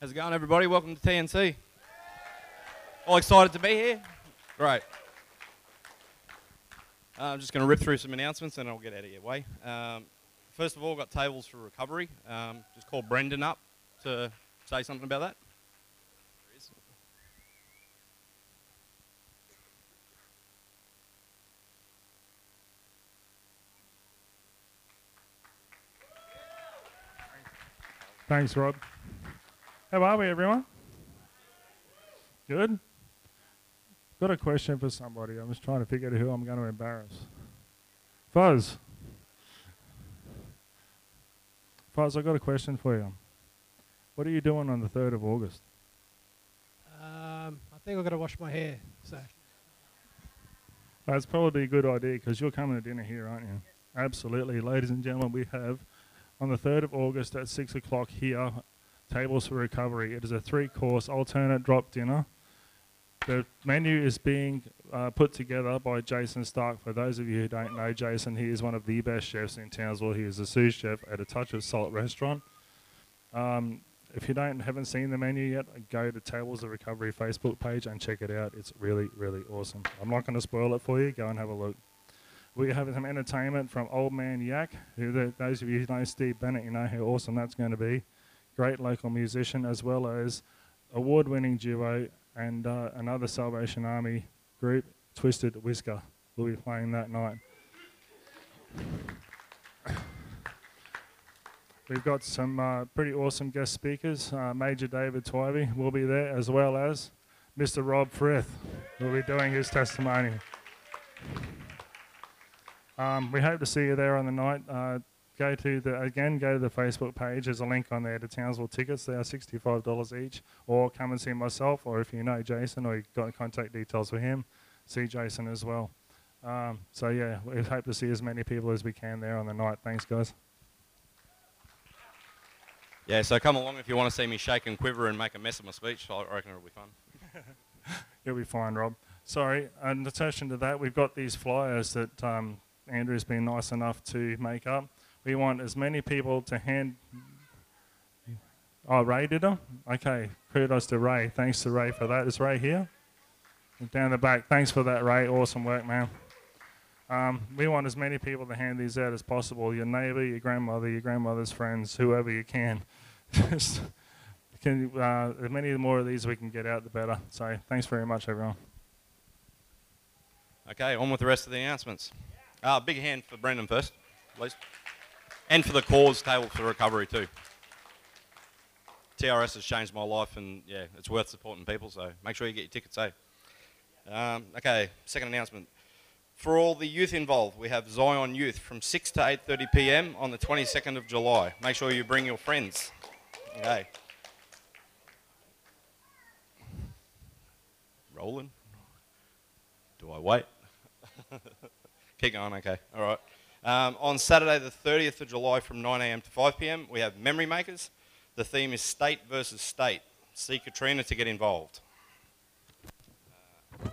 How's it going, everybody? Welcome to TNC. All excited to be here? Great. Uh, I'm just going to rip through some announcements and I'll get out of your way. Um, first of all, got tables for recovery. Um, just call Brendan up to say something about that. Thanks, Rod. How are we, everyone? Good? Got a question for somebody. I'm just trying to figure out who I'm going to embarrass. Fuzz. Fuzz, I've got a question for you. What are you doing on the 3rd of August? Um, I think I've got to wash my hair. So That's probably a good idea because you're coming to dinner here, aren't you? Absolutely. Ladies and gentlemen, we have on the 3rd of August at 6 o'clock here, Tables for Recovery. It is a three course alternate drop dinner. The menu is being uh, put together by Jason Stark. For those of you who don't know Jason, he is one of the best chefs in Townsville. He is a sous chef at a Touch of Salt restaurant. Um, if you don't haven't seen the menu yet, go to Tables of Recovery Facebook page and check it out. It's really, really awesome. I'm not going to spoil it for you. Go and have a look. We have some entertainment from Old Man Yak. Who the, those of you who know Steve Bennett, you know how awesome that's going to be. Great local musician, as well as award-winning duo and uh, another Salvation Army group, Twisted Whisker. We'll be playing that night. We've got some uh, pretty awesome guest speakers. Uh, Major David Twivey will be there, as well as Mr. Rob Frith will be doing his testimony. Um, we hope to see you there on the night. Uh, go to the again, go to the Facebook page. There's a link on there to Townsville tickets. They are sixty-five dollars each. Or come and see myself, or if you know Jason or you've got contact details for him, see Jason as well. Um, so yeah, we hope to see as many people as we can there on the night. Thanks, guys. Yeah, so come along if you want to see me shake and quiver and make a mess of my speech. I reckon it'll be fun. You'll be fine, Rob. Sorry. In addition to that, we've got these flyers that um, Andrew's been nice enough to make up. We want as many people to hand. Oh, Ray did them? Okay. Kudos to Ray. Thanks to Ray for that. Is Ray here? Down the back. Thanks for that, Ray. Awesome work, man. Um, we want as many people to hand these out as possible. Your neighbour, your grandmother, your grandmother's friends, whoever you can. Just can, uh, as many more of these we can get out, the better. So thanks very much, everyone. Okay, on with the rest of the announcements. Uh, big hand for Brendan first, please. And for the cause table for recovery too. TRS has changed my life and yeah, it's worth supporting people, so make sure you get your tickets, eh? Um, okay, second announcement. For all the youth involved, we have Zion Youth from 6 to 8.30 p.m. on the 22nd of July. Make sure you bring your friends. Okay. Rolling. Do I wait? Keep going, okay. All right. Um, on Saturday, the 30th of July from 9 a.m. to 5 p.m., we have Memory Makers. The theme is state versus state. See Katrina to get involved. Uh,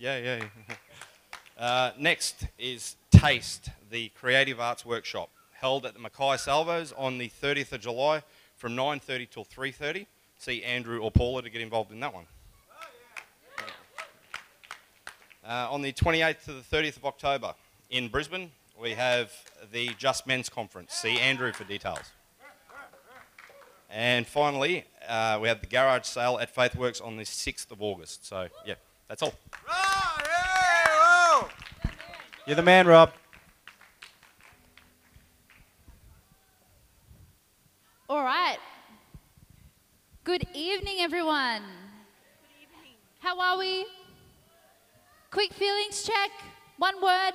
yeah, yeah. yeah. Uh, next is Taste, the creative arts workshop, held at the Mackay Salvos on the 30th of July from 9.30 till 3.30. See Andrew or Paula to get involved in that one. Uh, on the 28th to the 30th of October in Brisbane, we have the Just Men's Conference. See Andrew for details. And finally, uh, we have the garage sale at Faithworks on the 6th of August. So, yeah, that's all. You're the man, Rob. All right. Good evening, everyone. How are we? Quick feelings check. One word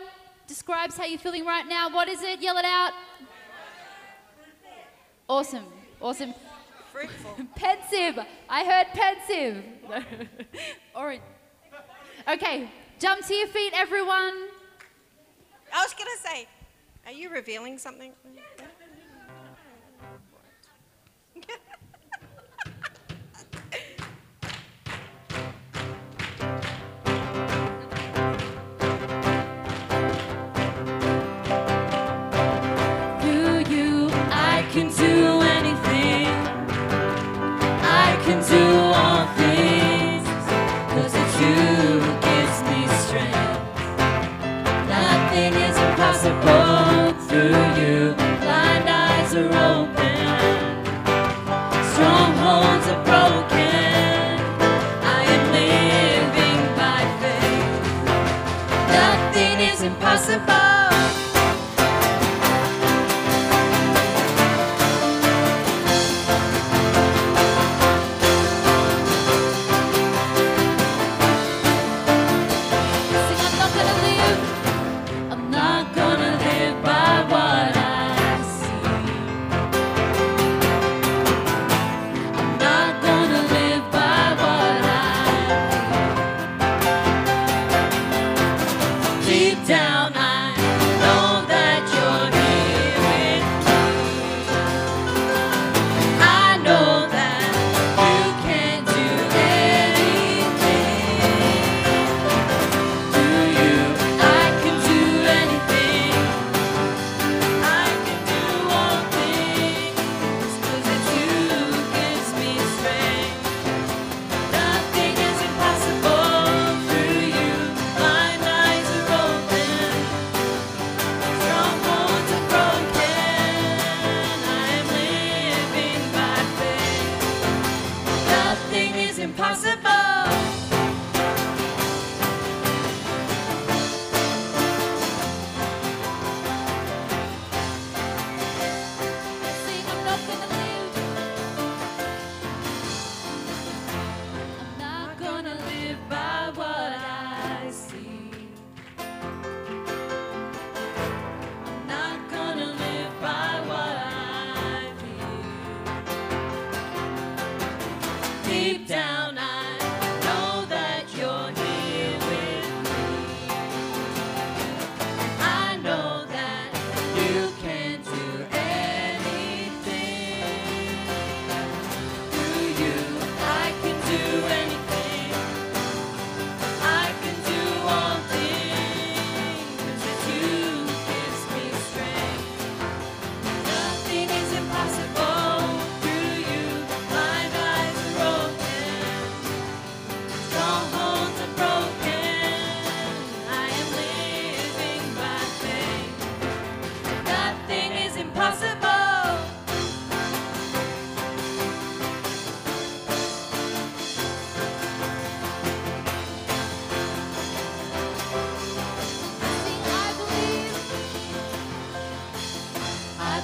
describes how you're feeling right now. What is it? Yell it out. Awesome. Awesome. pensive. I heard pensive. Right. Okay. Jump to your feet, everyone. I was going to say, are you revealing something?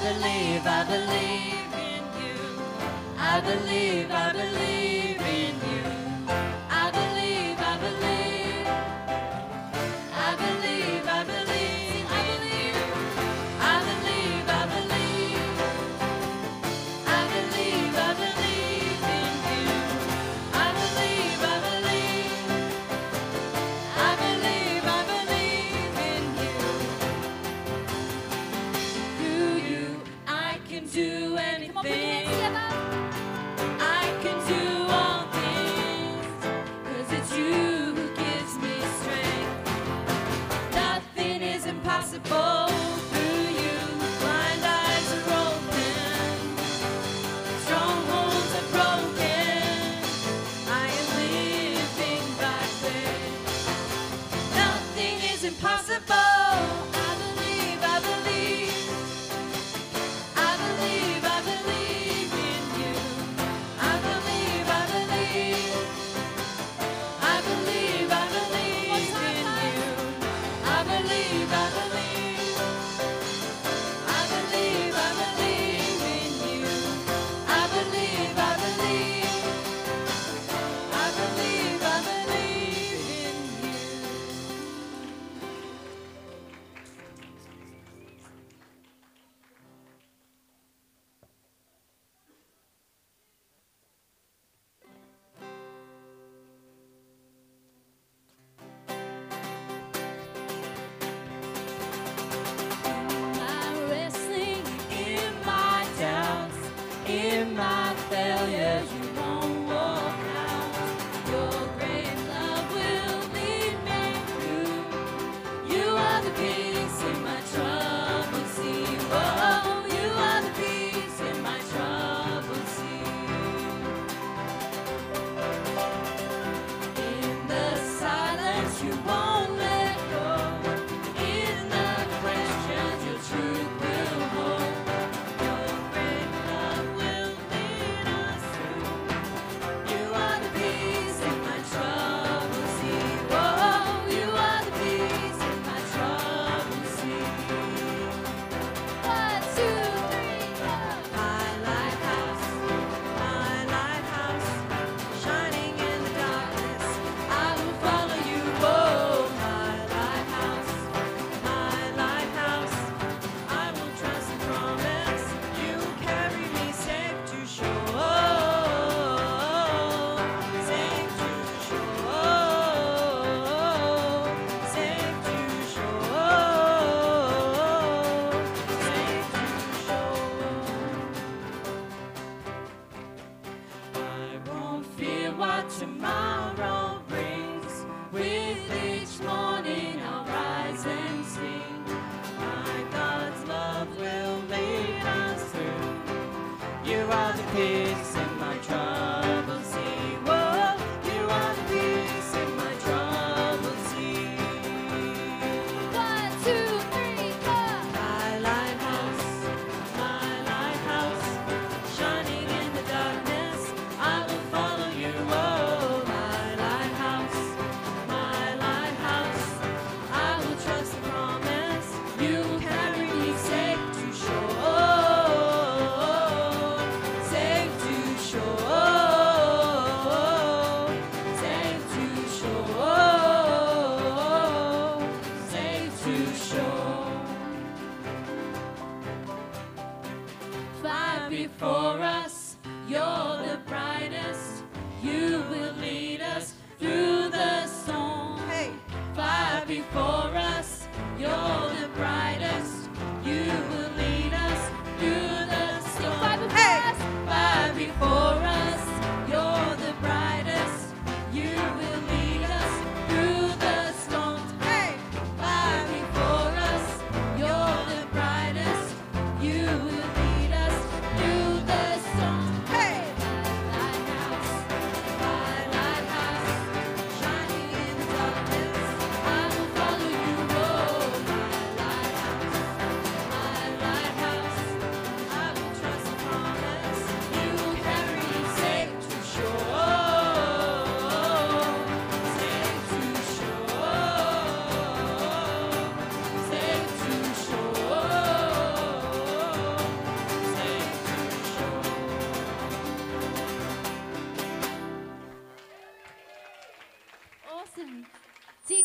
Believe, I believe in you. I believe, I believe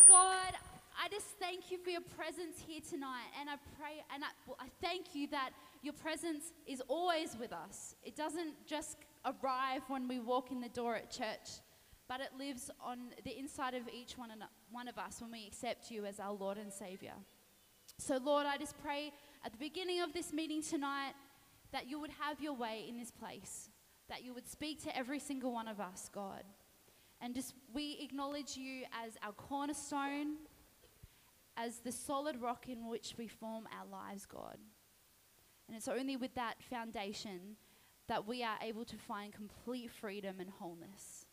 God, I just thank you for your presence here tonight. And I pray and I, I thank you that your presence is always with us. It doesn't just arrive when we walk in the door at church, but it lives on the inside of each one, one of us when we accept you as our Lord and Savior. So, Lord, I just pray at the beginning of this meeting tonight that you would have your way in this place, that you would speak to every single one of us, God. And just we acknowledge you as our cornerstone, as the solid rock in which we form our lives, God. And it's only with that foundation that we are able to find complete freedom and wholeness.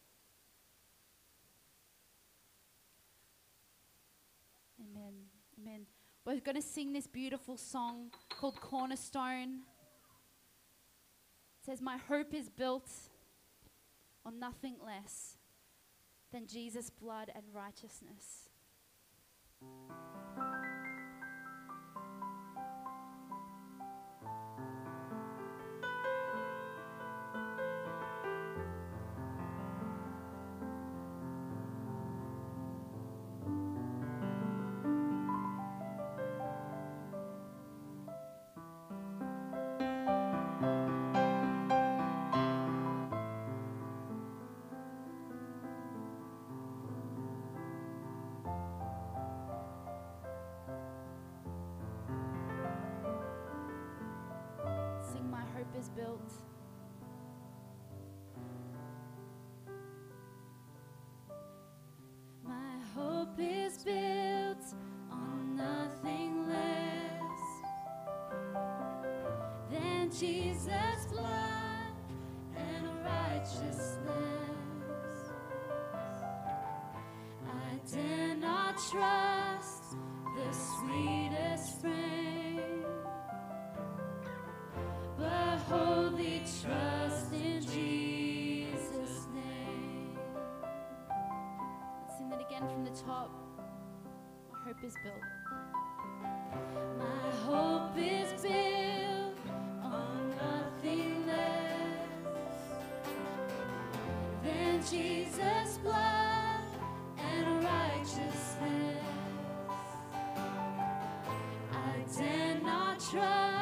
Amen. Amen. We're going to sing this beautiful song called Cornerstone. It says, My hope is built on nothing less than Jesus' blood and righteousness. Jesus' blood and righteousness. I dare not trust the sweetest frame, but wholly trust in Jesus' name. Let's sing that again from the top. Hope is built. Trust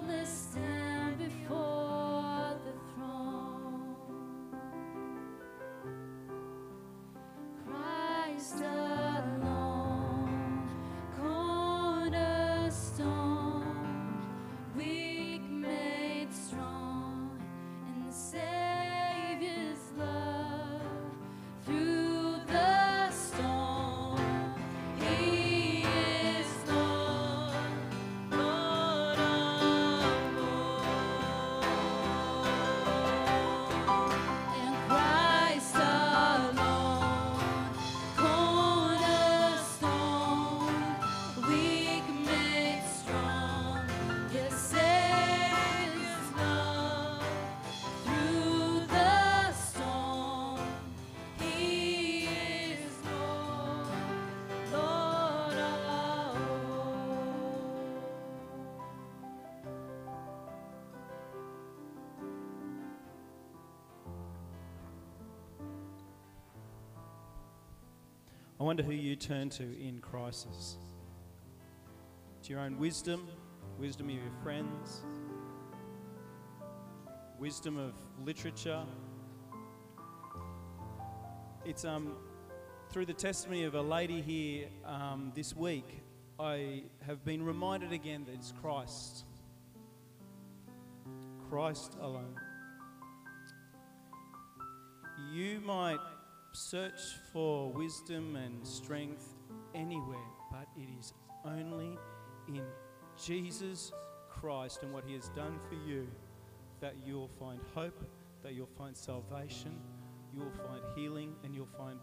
faultless I wonder who you turn to in crisis. To your own wisdom, wisdom of your friends, wisdom of literature. It's um, through the testimony of a lady here um, this week, I have been reminded again that it's Christ. Christ alone. You might search for wisdom and strength anywhere, but it is only in Jesus Christ and what He has done for you that you'll find hope, that you'll find salvation, you'll find healing, and you'll find,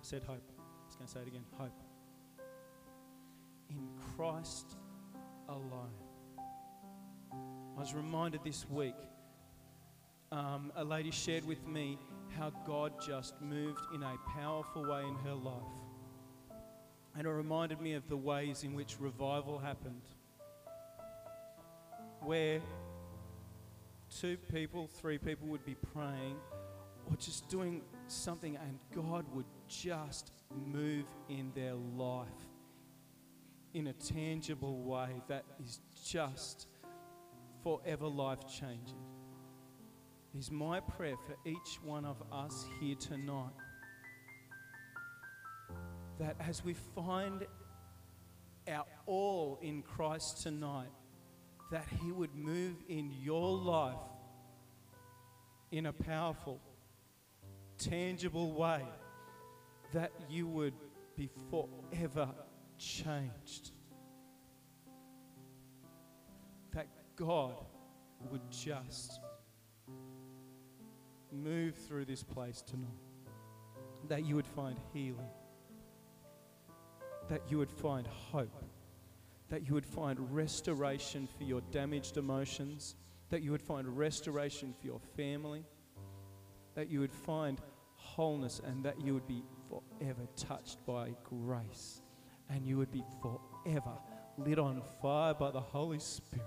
said hope. I was going to say it again hope. In Christ alone. I was reminded this week, um, a lady shared with me how God just moved in a powerful way in her life. And it reminded me of the ways in which revival happened, where two people, three people would be praying or just doing something, and God would just move in their life in a tangible way that is just forever life changing. Is my prayer for each one of us here tonight that as we find our all in Christ tonight, that He would move in your life in a powerful, tangible way, that you would be forever changed. That God would just move through this place tonight. That you would find healing. that you would find hope, that you would find restoration for your damaged emotions, that you would find restoration for your family, that you would find wholeness, and that you would be forever touched by grace, and you would be forever lit on fire by the Holy Spirit.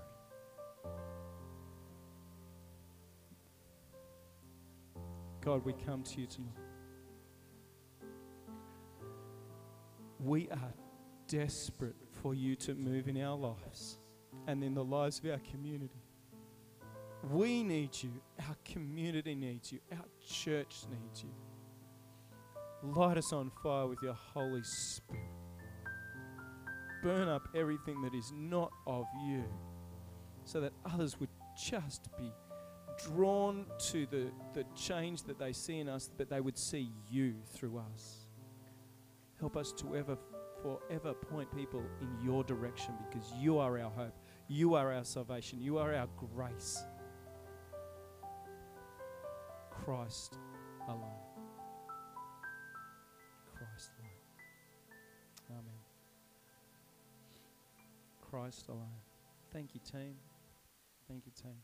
God, we come to you tonight. We are desperate for you to move in our lives and in the lives of our community. We need you. Our community needs you. Our church needs you. Light us on fire with your Holy Spirit. Burn up everything that is not of you so that others would just be drawn to the, the change that they see in us, but they would see you through us. Help us to ever, forever point people in your direction because you are our hope. You are our salvation. You are our grace. Christ alone. Christ alone. Amen. Christ alone. Thank you, team. Thank you, team.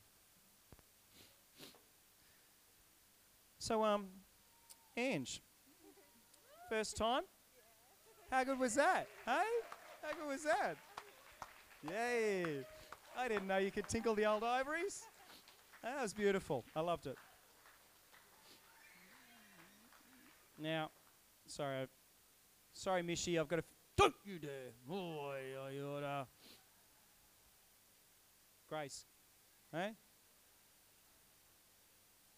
So, um, Ange, first time? How good was that? Hey? How good was that? Yay. I didn't know you could tinkle the old ivories. That was beautiful. I loved it. Now, sorry, sorry, Mishy, I've got to. F- Don't you dare! Oh, I oughta. Grace, hey?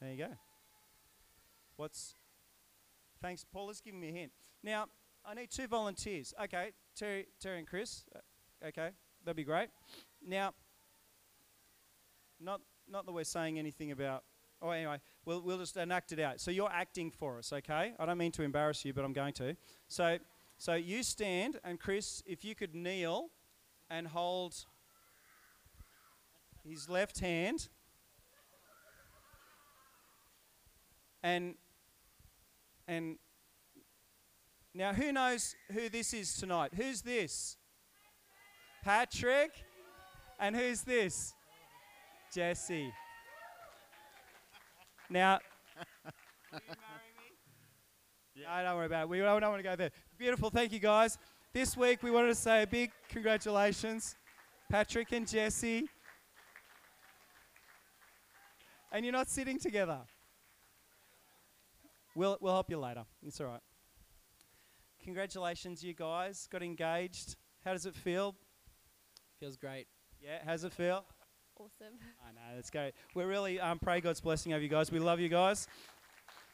There you go. What's? Thanks, Paula's giving me a hint. Now, I need two volunteers. Okay, Terry, Terry and Chris. Uh, okay, that'd be great. Now, not not that we're saying anything about. Oh, anyway, we'll we'll just enact it out. So you're acting for us, okay? I don't mean to embarrass you, but I'm going to. So so you stand, and Chris, if you could kneel and hold his left hand, and and now who knows who this is tonight? Who's this? Patrick. And who's this? Jesse. Now, I don't worry about it. We don't want to go there. Beautiful. Thank you, guys. This week we wanted to say a big congratulations, Patrick and Jesse. And you're not sitting together. We'll, we'll help you later. It's all right. Congratulations, you guys. Got engaged. How does it feel? Feels great. Yeah, how's it feel? Awesome. I know, that's great. We're really um, pray God's blessing over you guys. We love you guys.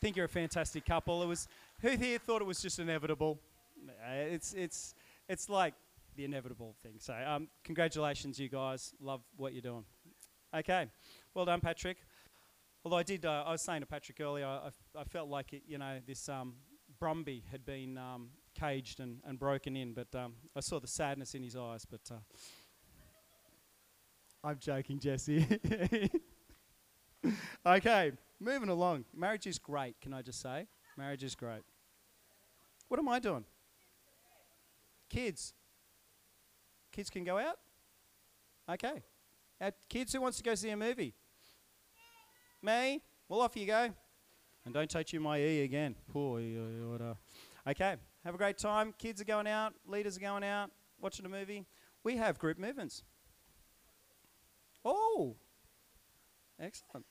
Think you're a fantastic couple. It was who here thought it was just inevitable? Nah, It's it's it's like the inevitable thing. So um, congratulations, you guys. Love what you're doing. Okay, well done, Patrick. Although I did, uh, I was saying to Patrick earlier, I, I felt like it, you know this um, Brumby had been um, caged and, and broken in, but um, I saw the sadness in his eyes. But uh, I'm joking, Jesse. okay, moving along. Marriage is great, can I just say? Marriage is great. What am I doing? Kids. Kids can go out? Okay. Uh, kids, who wants to go see a movie? Me? Well, off you go. And don't touch you my E again. Poor order. Okay, have a great time. Kids are going out, leaders are going out, watching a movie. We have group movements. Oh, excellent.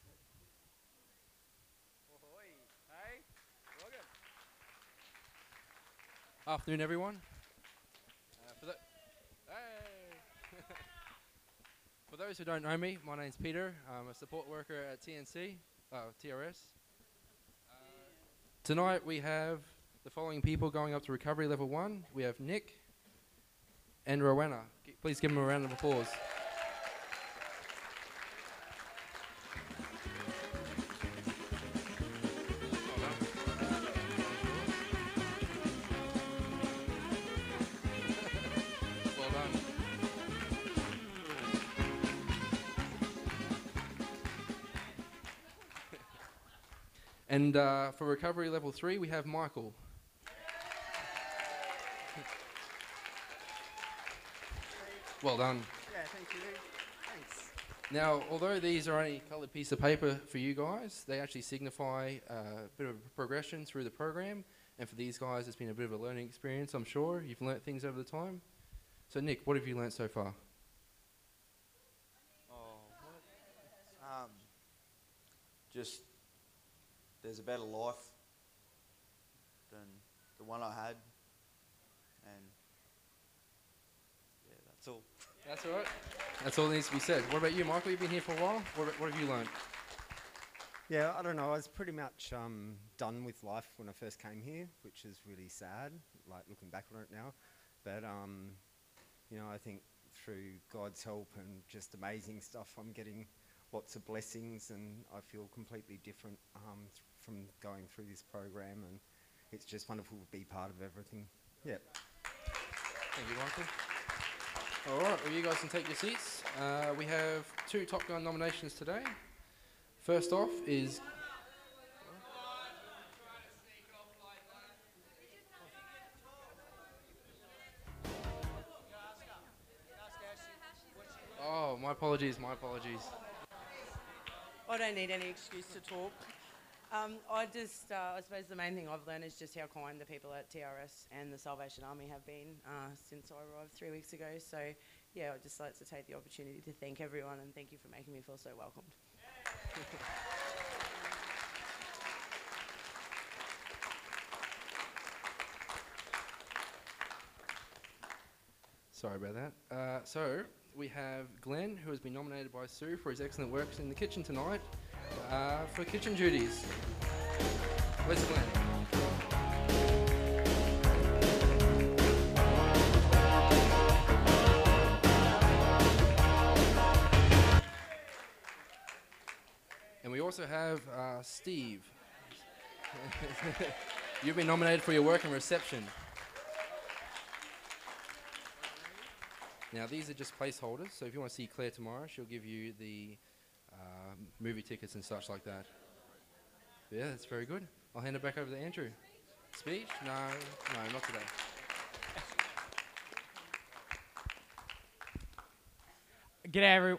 Afternoon, everyone. Uh, for, tho- hey. For those who don't know me, my name's Peter. I'm a support worker at TNC, uh, TRS. Uh, tonight we have the following people going up to recovery level one. We have Nick and Rowena. G- Please give them a round of applause. And uh, for recovery level three, we have Michael. Well done. Yeah, thank you. Thanks. Now, although these are only coloured piece of paper for you guys, they actually signify uh, a bit of progression through the program. And for these guys, it's been a bit of a learning experience, I'm sure. You've learnt things over the time. So, Nick, what have you learnt so far? Oh, um, just there's a better life than the one I had, and yeah, that's all. That's all right. That's all that needs to be said. What about you, Michael? You've been here for a while. What, what have you learnt? Yeah, I don't know. I was pretty much um, done with life when I first came here, which is really sad, like looking back on it now. But, um, you know, I think through God's help and just amazing stuff, I'm getting lots of blessings and I feel completely different um, th- from going through this program. And it's just wonderful to be part of everything. Yeah. Thank you, Michael. All right, well, you guys can take your seats. Uh, we have two Top Gun nominations today. First off is. Oh, my apologies, my apologies. I don't need any excuse to talk. Um, I just, uh, I suppose the main thing I've learned is just how kind the people at TRS and the Salvation Army have been uh, since I arrived three weeks ago. So, yeah, I'd just like to take the opportunity to thank everyone and thank you for making me feel so welcomed. Sorry about that. Uh, so, we have Glenn, who has been nominated by Sue for his excellent works in the kitchen tonight uh, for kitchen duties. Where's Glenn? And we also have uh, Steve. You've been nominated for your work in reception. Now, these are just placeholders, so if you want to see Claire tomorrow, she'll give you the um, movie tickets and such like that. Yeah, that's very good. I'll hand it back over to Andrew. Speech? No, no, not today. G'day, every.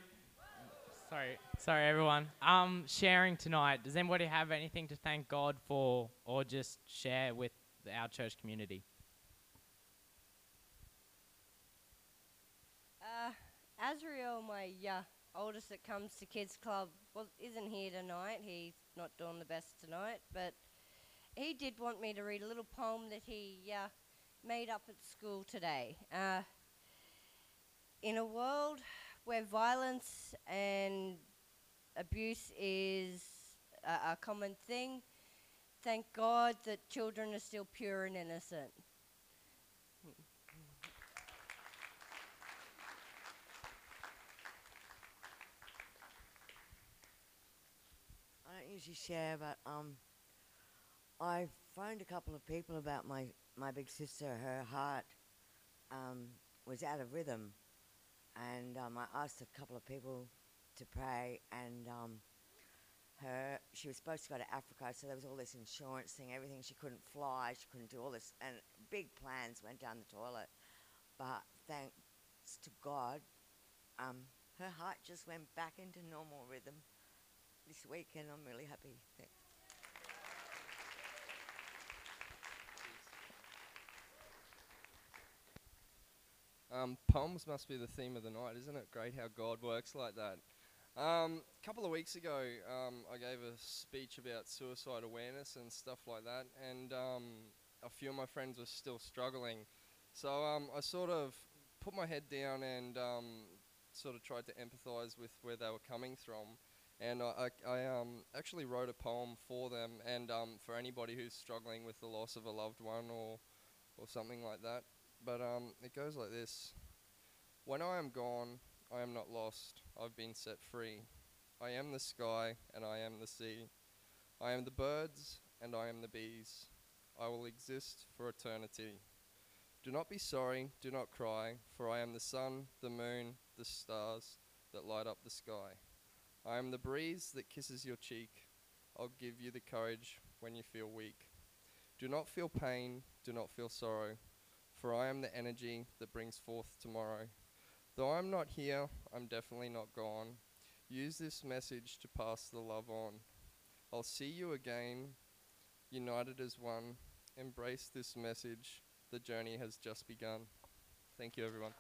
Sorry, sorry, everyone. Um, sharing tonight. Does anybody have anything to thank God for, or just share with our church community? Uh, Azriel, my uh, oldest that comes to Kids Club, well, isn't here tonight. He's not doing the best tonight, but he did want me to read a little poem that he uh, made up at school today. Uh, in a world where violence and abuse is a, a common thing, thank God that children are still pure and innocent. I don't share, but um, I phoned a couple of people about my, my big sister. Her heart um, was out of rhythm, and um, I asked a couple of people to pray, and um, her she was supposed to go to Africa, so there was all this insurance thing, everything. She couldn't fly, she couldn't do all this, and big plans went down the toilet. But thanks to God, um, her heart just went back into normal rhythm this week, and I'm really happy. Thanks. Um, poems must be the theme of the night, isn't it? Great how God works like that. Um, a couple of weeks ago, um, I gave a speech about suicide awareness and stuff like that, and um, a few of my friends were still struggling. So um, I sort of put my head down and um, sort of tried to empathise with where they were coming from. And I, I, um, actually wrote a poem for them and um, for anybody who's struggling with the loss of a loved one or, or something like that. But um, it goes like this When I am gone, I am not lost, I've been set free. I am the sky and I am the sea. I am the birds and I am the bees. I will exist for eternity. Do not be sorry, do not cry, for I am the sun, the moon, the stars that light up the sky. I am the breeze that kisses your cheek. I'll give you the courage when you feel weak. Do not feel pain, do not feel sorrow, for I am the energy that brings forth tomorrow. Though I'm not here, I'm definitely not gone. Use this message to pass the love on. I'll see you again, united as one. Embrace this message. The journey has just begun. Thank you, everyone.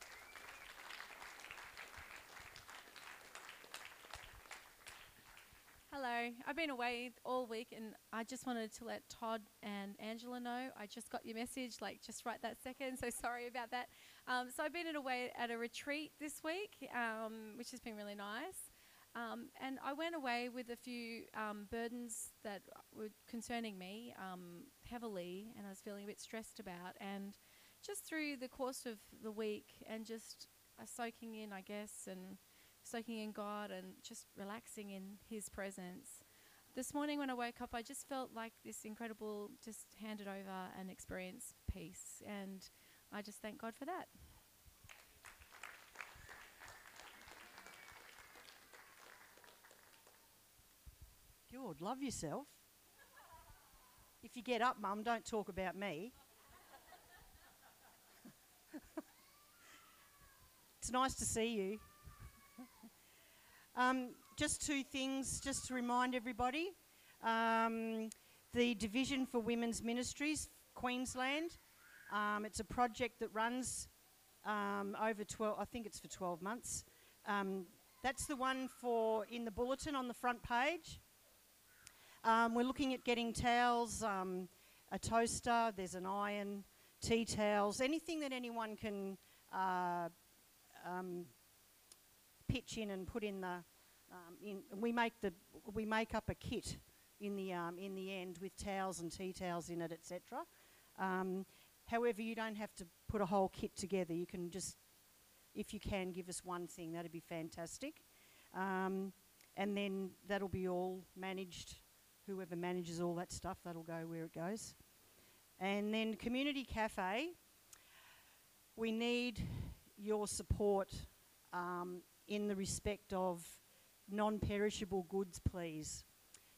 Hello. I've been away all week and I just wanted to let Todd and Angela know. I just got your message, like just right that second, so sorry about that. Um, so I've been away at a retreat this week, um, which has been really nice. Um, and I went away with a few um, burdens that were concerning me um, heavily, and I was feeling a bit stressed about. And just through the course of the week, and just uh, soaking in, I guess, and soaking in God and just relaxing in His presence. This morning when I woke up, I just felt like this incredible, just handed over and experience peace. And I just thank God for that. Good, love yourself. If you get up, Mum, don't talk about me. it's nice to see you. Um, just two things, just to remind everybody. Um, the Division for Women's Ministries, Queensland. Um, it's a project that runs um, over 12, I think it's for 12 months. Um, that's the one for in the bulletin on the front page. Um, we're looking at getting towels, a toaster, there's an iron, tea towels, anything that anyone can uh, pitch in and put in the. Um, in, we make the we make up a kit in the um, in the end with towels and tea towels in it, etc. Um, however, you don't have to put a whole kit together. You can just, if you can, give us one thing. That'd be fantastic. Um, and then that'll be all managed. Whoever manages all that stuff, that'll go where it goes. And then community cafe. We need your support um, in the respect of non-perishable goods, please.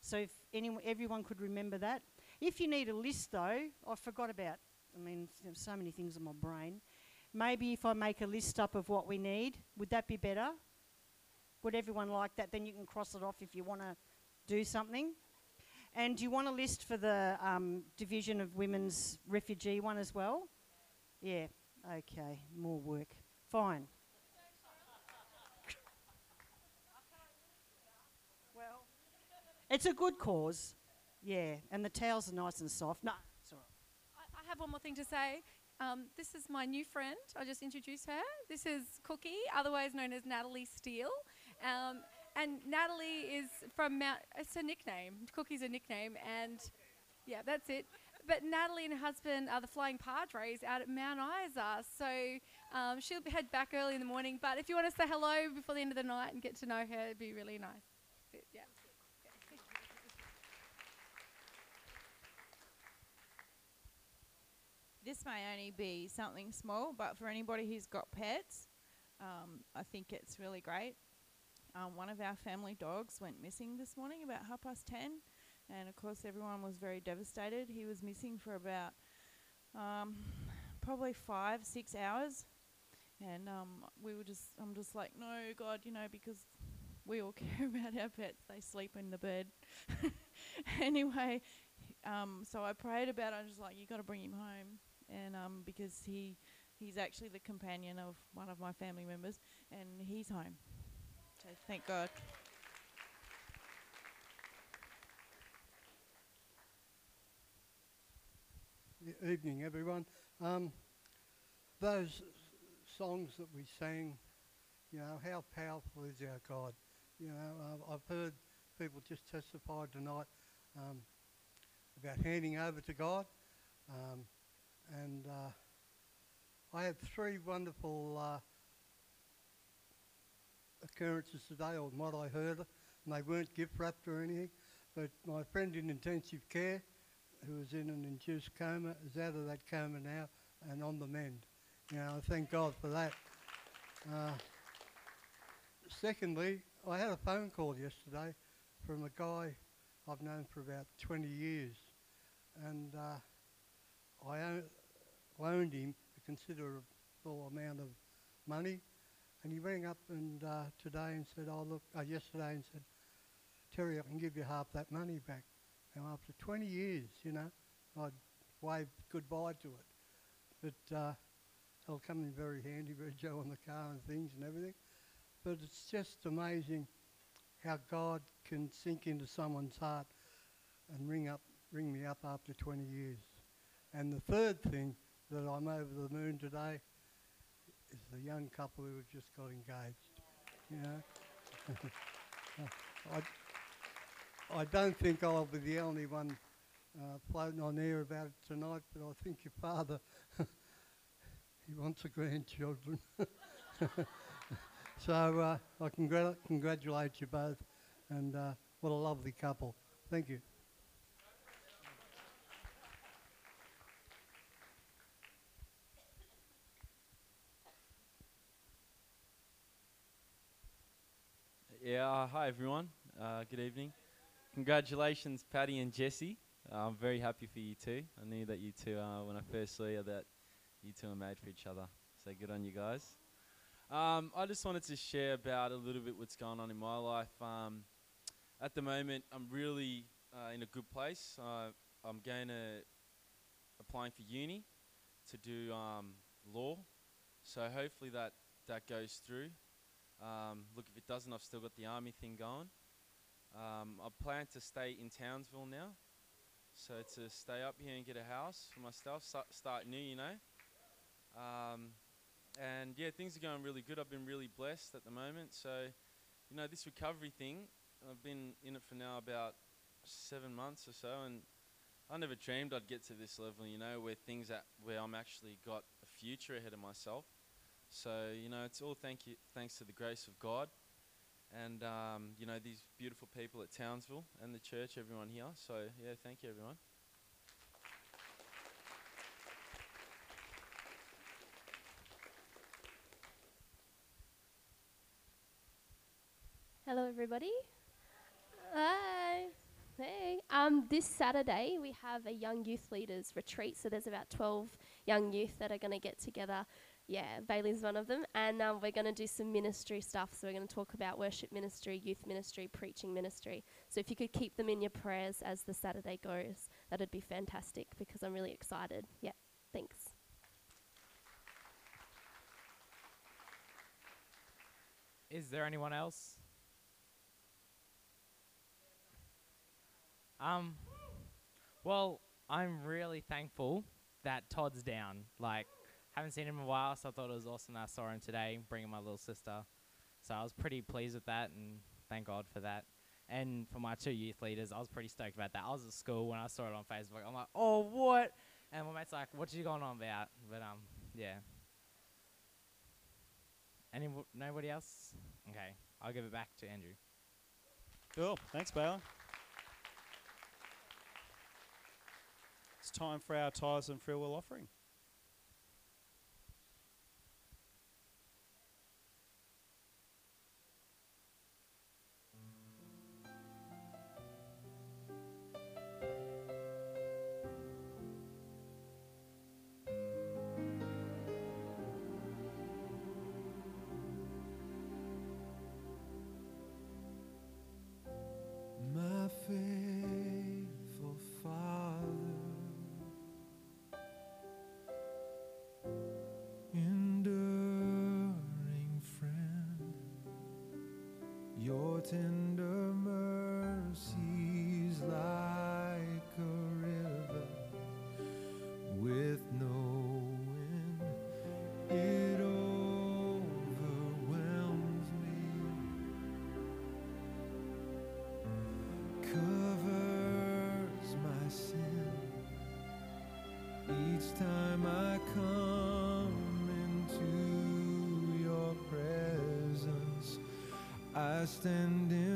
So if anyone, everyone could remember that. If you need a list, though, I forgot about. I mean, there's so many things in my brain. Maybe if I make a list up of what we need, would that be better? Would everyone like that? Then you can cross it off if you want to do something. And do you want a list for the um, Division of Women's Refugee one as well? Yeah. Okay. More work. Fine. well, it's a good cause. Yeah. And the towels are nice and soft. No, it's all right. I, I have one more thing to say. Um, this is my new friend. I just introduced her. This is Cookie, otherwise known as Natalie Steele. Um, and Natalie is from Mount, it's a nickname. Cookie's a nickname, and yeah, that's it. But Natalie and her husband are the Flying Padres out at Mount Isa, so um, she'll head back early in the morning. But if you want to say hello before the end of the night and get to know her, it'd be really nice. That's it, yeah. This may only be something small, but for anybody who's got pets, um, I think it's really great. Um, one of our family dogs went missing this morning about half past ten, and of course everyone was very devastated. He was missing for about um, probably five, six hours, and um, we were just, I'm just like, no, God, you know, because we all care about our pets. They sleep in the bed. anyway, um, so I prayed about it. I was just like, you got to bring him home, and um, because he, he's actually the companion of one of my family members, and he's home. So thank God. Evening, everyone. Um, those songs that we sang, you know, how powerful is our God? You know, uh, I've heard people just testify tonight um, about handing over to God. Um, and uh, I had three wonderful uh, occurrences today, or what I heard, and they weren't gift wrapped or anything. But my friend in intensive care, who was in an induced coma, is out of that coma now and on the mend. You know, I thank God for that. Uh, secondly, I had a phone call yesterday from a guy I've known for about 20 years, and uh, I loaned him a considerable amount of money, And he rang up and uh, today and said, "Oh look," uh, yesterday and said, "Terry, I can give you half that money back." Now after 20 years, you know, I'd waved goodbye to it, but uh, it'll come in very handy, for Joe on the car and things and everything. But it's just amazing how God can sink into someone's heart and ring up, ring me up after 20 years. And the third thing that I'm over the moon today is the young couple who have just got engaged. You know, I, I don't think I'll be the only one uh, floating on air about it tonight, but I think your father, he wants a grandchildren. so uh, I congra- congratulate you both, and uh, what a lovely couple. Thank you. Yeah, uh, hi everyone. Uh, good evening. Congratulations, Patty and Jesse. Uh, I'm very happy for you two. I knew that you two, uh, when I first saw you, that you two are made for each other. So good on you guys. Um, I just wanted to share about a little bit what's going on in my life. Um, at the moment, I'm really uh, in a good place. I'm going to applying for uni to do um, law. So hopefully that that goes through. Um, look, if it doesn't, I've still got the army thing going. Um, I plan to stay in Townsville now. So to stay up here and get a house for myself, start, new, you know. Um, and yeah, things are going really good. I've been really blessed at the moment. So, you know, this recovery thing, I've been in it for now about seven months or so, and I never dreamed I'd get to this level, you know, where things at where I'm actually got a future ahead of myself. So, you know, it's all thank you, thanks to the grace of God and, um, you know, these beautiful people at Townsville and the church, everyone here. So, yeah, thank you, everyone. Hello, everybody. Hi. Hey. Um, this Saturday we have a young youth leaders retreat. So there's about 12 young youth that are going to get together. Yeah, Bailey's one of them, and um, we're going to do some ministry stuff. So we're going to talk about worship ministry, youth ministry, preaching ministry. So if you could keep them in your prayers as the Saturday goes, that'd be fantastic because I'm really excited. Yeah. Thanks. Is there anyone else? Um, well, I'm really thankful that Todd's down. Like, haven't seen him in a while, so I thought it was awesome that I saw him today, bringing my little sister. So I was pretty pleased with that, and thank God for that. And for my two youth leaders, I was pretty stoked about that. I was at school when I saw it on Facebook. I'm like, oh, what? And my mate's like, what are you going on about? But um, yeah. Any nobody else? Okay, I'll give it back to Andrew. Cool. Thanks, Baylor. It's time for our tithes and free will offering. I stand in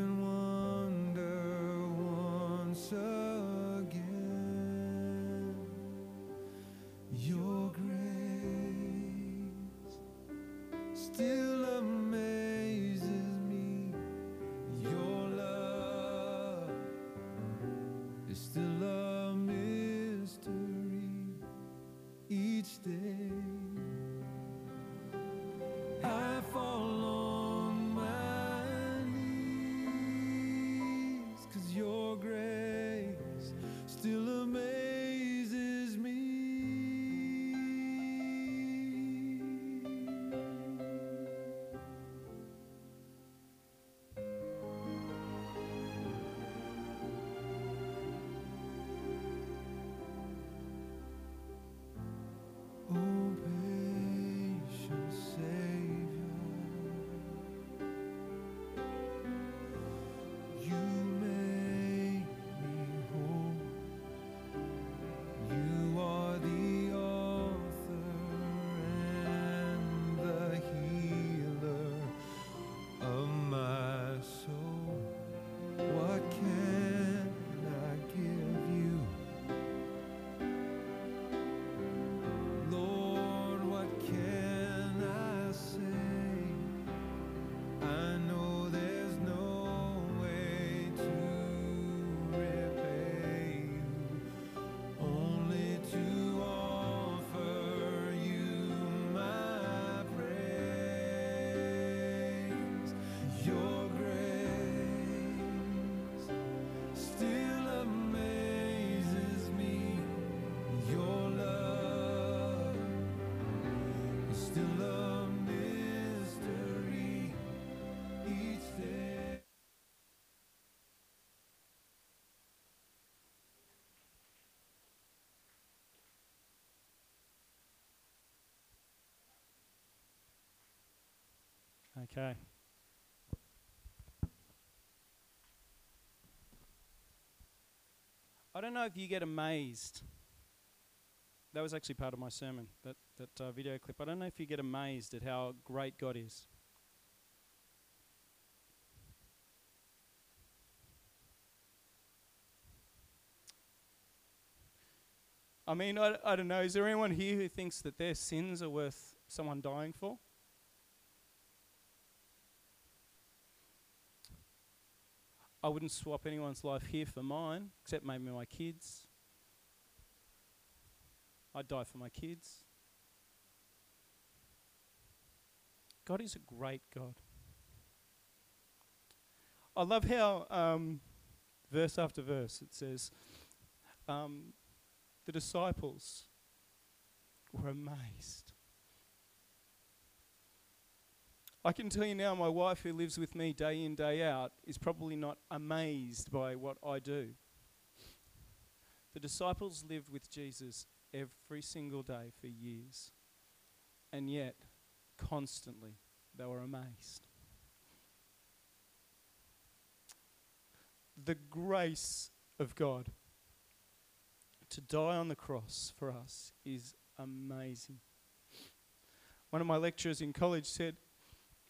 Okay. I don't know if you get amazed. That was actually part of my sermon, that, that uh, video clip. I don't know if you get amazed at how great God is. I mean, I, I don't know. Is there anyone here who thinks that their sins are worth someone dying for? I wouldn't swap anyone's life here for mine, except maybe my kids. I'd die for my kids. God is a great God. I love how um, verse after verse it says, um, the disciples were amazed. I can tell you now, my wife, who lives with me day in, day out, is probably not amazed by what I do. The disciples lived with Jesus every single day for years, and yet, constantly, they were amazed. The grace of God to die on the cross for us is amazing. One of my lecturers in college said,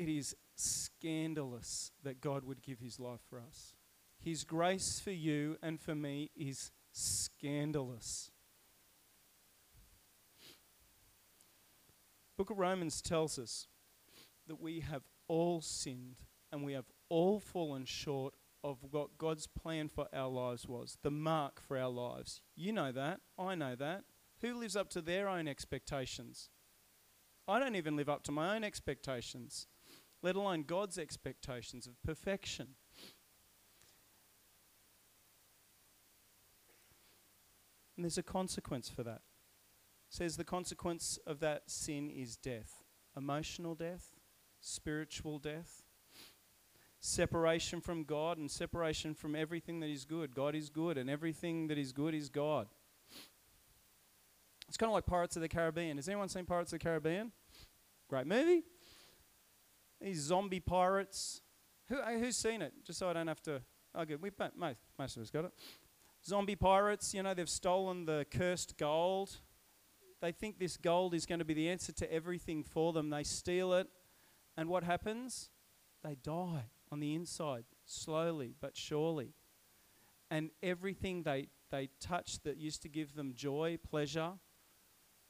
It is scandalous that God would give his life for us. His grace for you and for me is scandalous. Book of Romans tells us that we have all sinned and we have all fallen short of what God's plan for our lives was, the mark for our lives. You know that. I know that. Who lives up to their own expectations? I don't even live up to my own expectations, let alone God's expectations of perfection. And there's a consequence for that. It says the consequence of that sin is death emotional death, spiritual death, separation from God and separation from everything that is good. God is good, and everything that is good is God. It's kind of like Pirates of the Caribbean. Has anyone seen Pirates of the Caribbean? Great movie. These zombie pirates. Who, uh, who's seen it? Just so I don't have to. Oh, good. We most, most of us got it. Zombie pirates. You know they've stolen the cursed gold. They think this gold is going to be the answer to everything for them. They steal it, and what happens? They die on the inside, slowly but surely. And everything they, they touch that used to give them joy, pleasure,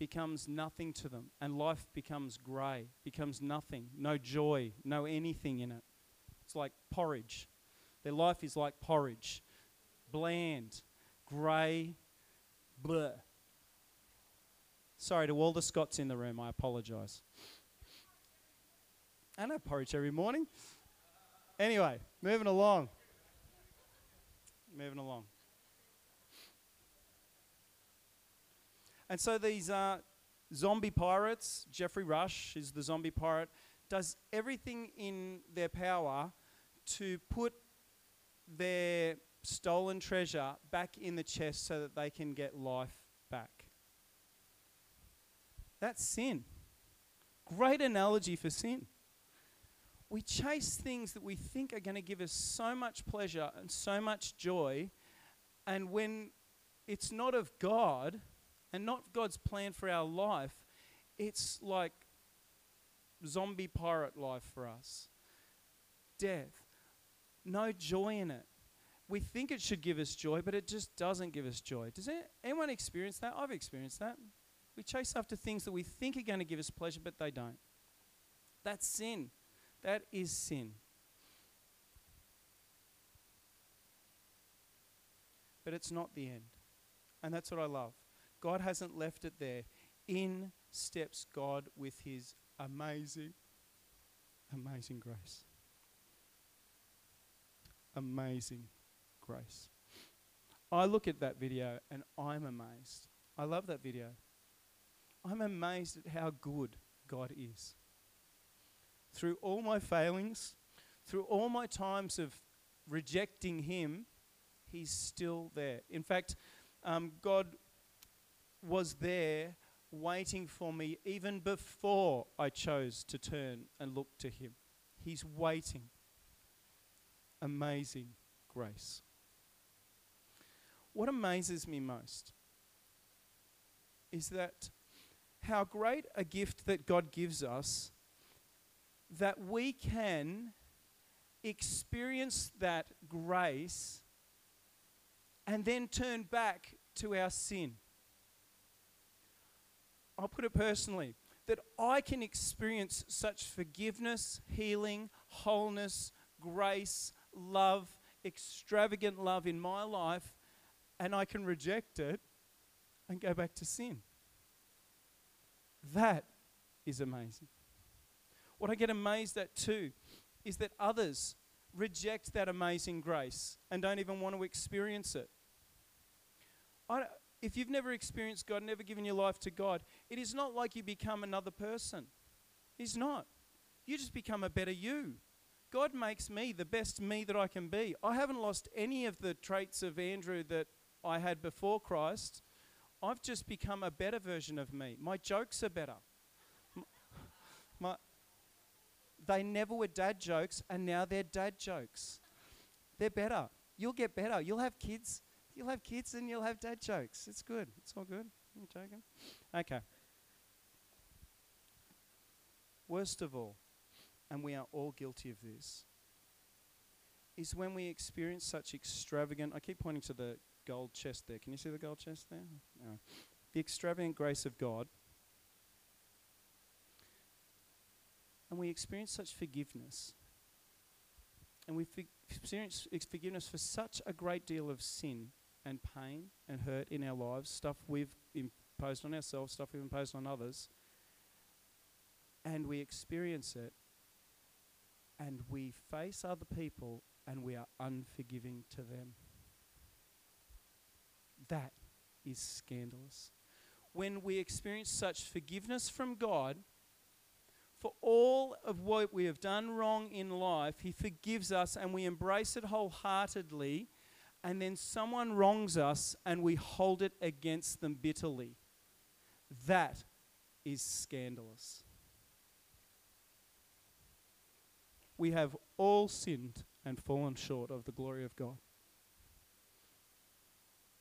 becomes nothing to them. And life becomes grey, becomes nothing. No joy, no anything in it. It's like porridge. Their life is like porridge bland, grey, bleh. Sorry to all the Scots in the room, I apologise. I know porridge every morning. Anyway, moving along. Moving along. And so these uh, zombie pirates, Geoffrey Rush is the zombie pirate, does everything in their power to put their stolen treasure back in the chest so that they can get life back. That's sin. Great analogy for sin. We chase things that we think are going to give us so much pleasure and so much joy, and when it's not of God and not God's plan for our life, it's like zombie pirate life for us. Death. No joy in it. We think it should give us joy, but it just doesn't give us joy. Does anyone experience that? I've experienced that. We chase after things that we think are going to give us pleasure, but they don't. That's sin. That is sin. But it's not the end. And that's what I love. God hasn't left it there. In steps God with his amazing, amazing grace. Amazing grace. I look at that video and I'm amazed. I love that video. I'm amazed at how good God is. Through all my failings, through all my times of rejecting Him, He's still there. In fact, um, God was there waiting for me even before I chose to turn and look to Him. He's waiting. Amazing grace. What amazes me most is that how great a gift that God gives us that we can experience that grace and then turn back to our sin. I'll put it personally that I can experience such forgiveness, healing, wholeness, grace, love, extravagant love in my life, and I can reject it and go back to sin. That is amazing. What I get amazed at too is that others reject that amazing grace and don't even want to experience it. I, if you've never experienced God, never given your life to God, it is not like you become another person. It's not. You just become a better you. God makes me the best me that I can be. I haven't lost any of the traits of Andrew that I had before Christ. I've just become a better version of me. My jokes are better. My, they never were dad jokes, and now they're dad jokes. They're better. You'll get better. You'll have kids. You'll have kids, and you'll have dad jokes. It's good. It's all good. I'm joking. Okay. Worst of all, and we are all guilty of this, is when we experience such extravagant. I keep pointing to the gold chest there. Can you see the gold chest there? No. The extravagant grace of God. And we experience such forgiveness. And we experience forgiveness for such a great deal of sin and pain and hurt in our lives, stuff we've imposed on ourselves, stuff we've imposed on others. And we experience it. And we face other people and we are unforgiving to them. That is scandalous. When we experience such forgiveness from God for all of what we have done wrong in life, He forgives us and we embrace it wholeheartedly, and then someone wrongs us and we hold it against them bitterly. That is scandalous. We have all sinned and fallen short of the glory of God.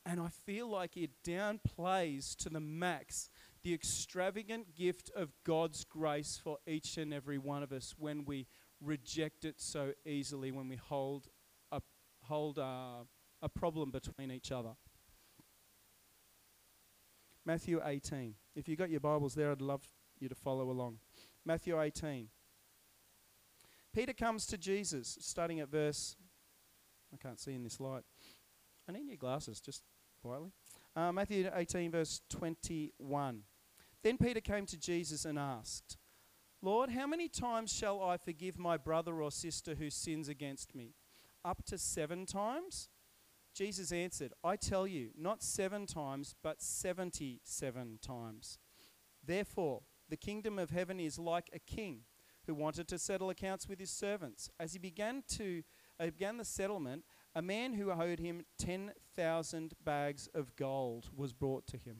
And I feel like it downplays to the max the extravagant gift of God's grace for each and every one of us when we reject it so easily, when we hold a, hold a, a problem between each other. Matthew 18. If you've got your Bibles there, I'd love you to follow along. Matthew 18. Peter comes to Jesus, starting at verse. I can't see in this light. I need new glasses, just quietly. Uh, Matthew 18, verse 21. Then Peter came to Jesus and asked, Lord, how many times shall I forgive my brother or sister who sins against me? Up to seven times? Jesus answered, I tell you, not seven times, but 77 times. Therefore, the kingdom of heaven is like a king who wanted to settle accounts with his servants. As he began to uh, began the settlement, a man who owed him 10,000 bags of gold was brought to him.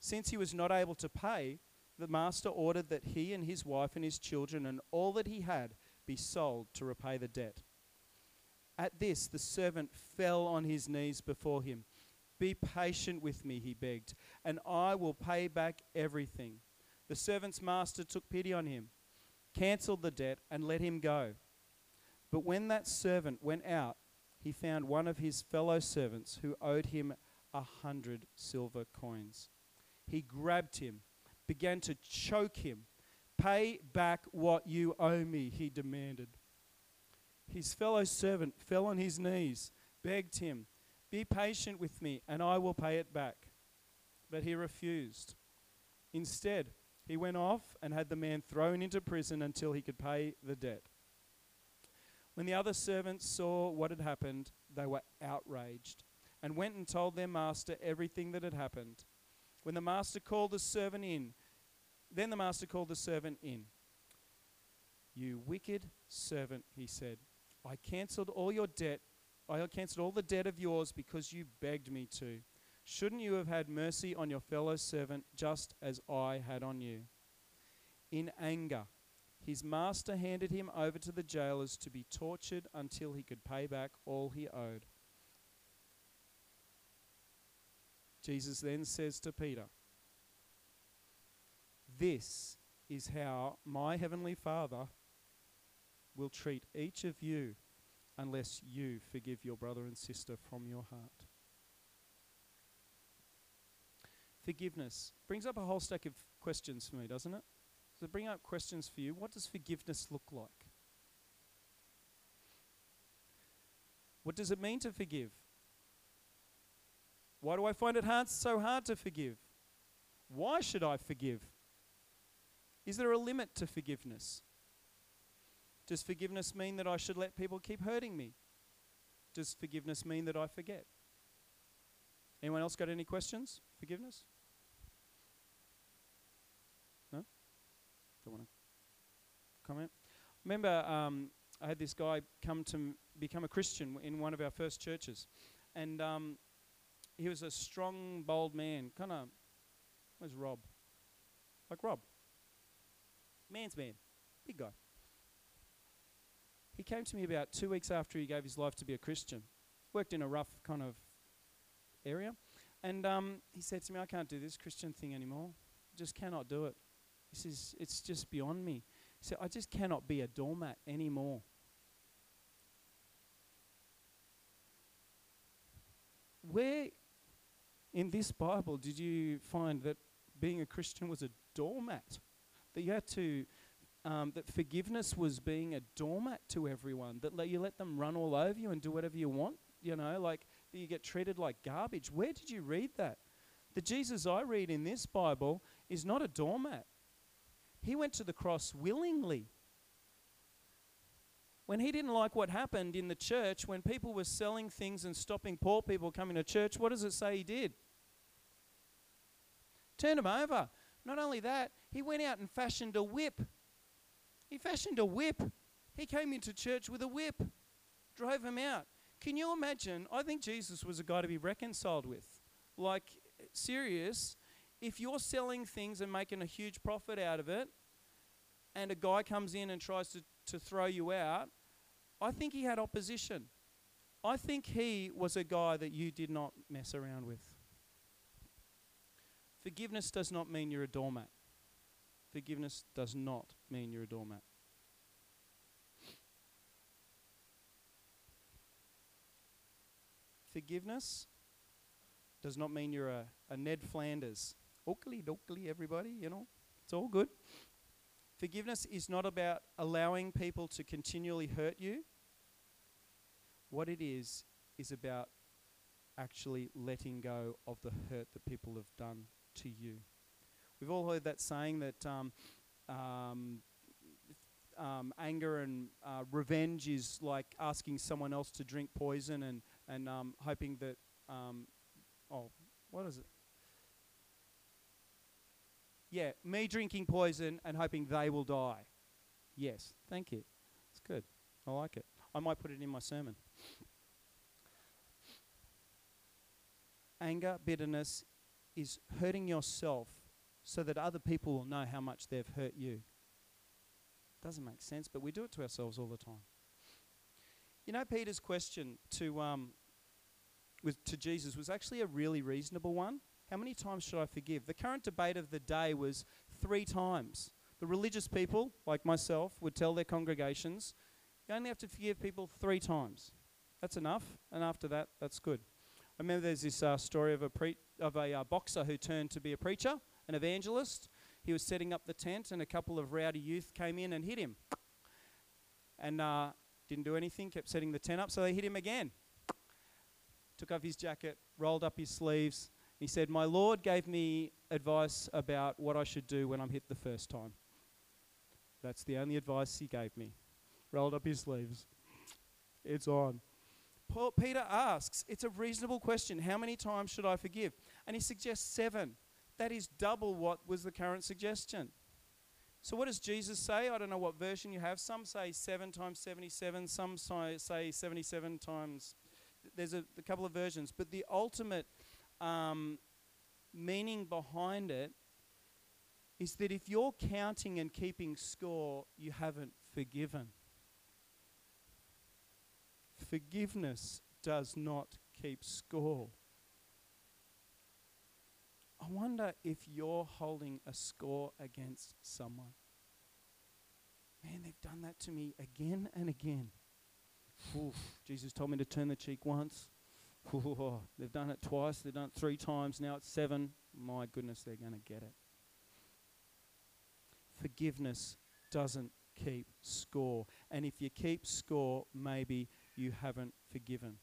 Since he was not able to pay, the master ordered that he and his wife and his children and all that he had be sold to repay the debt. At this, the servant fell on his knees before him. Be patient with me, he begged, and I will pay back everything. The servant's master took pity on him, cancelled the debt, and let him go. But when that servant went out, he found one of his fellow servants who owed him a hundred silver coins. He grabbed him, began to choke him. Pay back what you owe me, he demanded. His fellow servant fell on his knees, begged him, Be patient with me, and I will pay it back. But he refused. Instead, he went off and had the man thrown into prison until he could pay the debt. When the other servants saw what had happened, they were outraged and went and told their master everything that had happened. When the master called the servant in, then the master called the servant in. You wicked servant, he said. I cancelled all your debt. I cancelled all the debt of yours because you begged me to. Shouldn't you have had mercy on your fellow servant just as I had on you? In anger, His master handed him over to the jailers to be tortured until he could pay back all he owed. Jesus then says to Peter, This is how my heavenly Father will treat each of you unless you forgive your brother and sister from your heart. Forgiveness brings up a whole stack of questions for me, doesn't it? It bring up questions for you? What does forgiveness look like? What does it mean to forgive? Why do I find it hard, so hard to forgive? Why should I forgive? Is there a limit to forgiveness? Does forgiveness mean that I should let people keep hurting me? Does forgiveness mean that I forget? Anyone else got any questions? Forgiveness? No? Don't want to comment? Remember, um, I had this guy come to m- become a Christian in one of our first churches. And um, he was a strong, bold man. Kind of, where's Rob? Like Rob. Man's man. Big guy. He came to me about two weeks after he gave his life to be a Christian. Worked in a rough kind of area. And um, he said to me, I can't do this Christian thing anymore. Just cannot do it. He says, It's just beyond me. He said, I just cannot be a doormat anymore. Where in this Bible did you find that being a Christian was a doormat? That you had to, um, that forgiveness was being a doormat to everyone, that le- you let them run all over you and do whatever you want, you know, like that you get treated like garbage. Where did you read that? The Jesus I read in this Bible is not a doormat. He went to the cross willingly. When he didn't like what happened in the church, when people were selling things and stopping poor people coming to church, what does it say he did? Turned them over. Not only that, he went out and fashioned a whip. He fashioned a whip. He came into church with a whip, drove him out. Can you imagine? I think Jesus was a guy to be reconciled with. Like, serious. If you're selling things and making a huge profit out of it, and a guy comes in and tries to, to throw you out, I think he had opposition. I think he was a guy that you did not mess around with. Forgiveness does not mean you're a doormat. Forgiveness does not mean you're a doormat. Forgiveness does not mean you're a, a Ned Flanders. Oakley dokley, everybody, you know, it's all good. Forgiveness is not about allowing people to continually hurt you. What it is, is about actually letting go of the hurt that people have done to you. We've all heard that saying that um, um, um, anger and uh, revenge is like asking someone else to drink poison and, and um, hoping that, um, oh, what is it? Yeah, me drinking poison and hoping they will die. Yes, thank you. It's good. I like it. I might put it in my sermon. Anger, bitterness is hurting yourself so that other people will know how much they've hurt you. Doesn't make sense, but we do it to ourselves all the time. You know, Peter's question to, um, to Jesus was actually a really reasonable one. How many times should I forgive? The current debate of the day was three times. The religious people, like myself, would tell their congregations, you only have to forgive people three times. That's enough, and after that, that's good. I remember there's this uh, story of a, pre- of a uh, boxer who turned to be a preacher, an evangelist. He was setting up the tent, and a couple of rowdy youth came in and hit him. And uh, didn't do anything, kept setting the tent up, so they hit him again. Took off his jacket, rolled up his sleeves. He said, My Lord gave me advice about what I should do when I'm hit the first time. That's the only advice he gave me. Rolled up his sleeves. It's on. Paul, Peter asks, it's a reasonable question. How many times should I forgive? And he suggests seven. That is double what was the current suggestion. So, what does Jesus say? I don't know what version you have. Some say 7 times 77, some say 77 times. There's a, a couple of versions. But the ultimate um, meaning behind it is that if you're counting and keeping score, you haven't forgiven. Forgiveness does not keep score. I wonder if you're holding a score against someone. Man, they've done that to me again and again. Oof, Jesus told me to turn the cheek once. They've done it twice, they've done it three times, now it's seven. My goodness, they're going to get it. Forgiveness doesn't keep score. And if you keep score, maybe you haven't forgiven.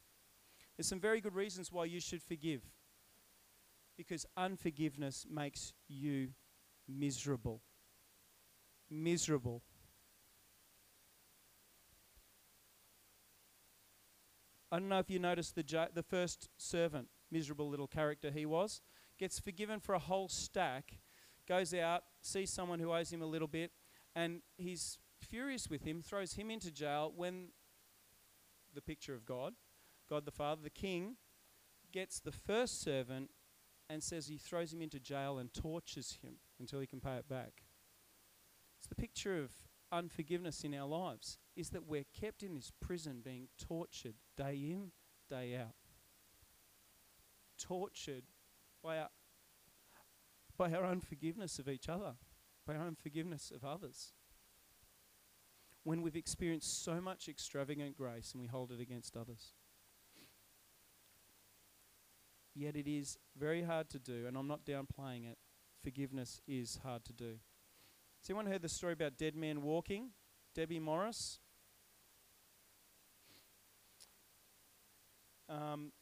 There's some very good reasons why you should forgive. Because unforgiveness makes you miserable. Miserable. I don't know if you noticed the, ja- the first servant, miserable little character he was, gets forgiven for a whole stack, goes out, sees someone who owes him a little bit, and he's furious with him, throws him into jail when the picture of God, God the Father, the King, gets the first servant and says he throws him into jail and tortures him until he can pay it back. It's the picture of unforgiveness in our lives is that we're kept in this prison being tortured day in, day out. Tortured by our, by our unforgiveness of each other, by our unforgiveness of others. When we've experienced so much extravagant grace and we hold it against others. Yet it is very hard to do, and I'm not downplaying it. Forgiveness is hard to do. Has anyone heard the story about Dead Man Walking? Debbie Morris? Um,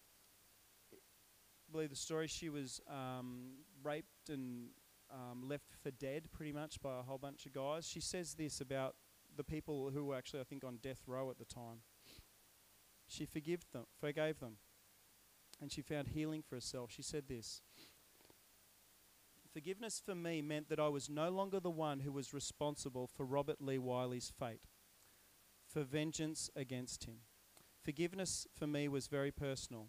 I believe the story. She was um, raped and um, left for dead, pretty much, by a whole bunch of guys. She says this about the people who were actually, I think, on death row at the time. She forgave them, forgave them, and she found healing for herself. She said this. Forgiveness for me meant that I was no longer the one who was responsible for Robert Lee Wiley's fate, for vengeance against him. Forgiveness for me was very personal.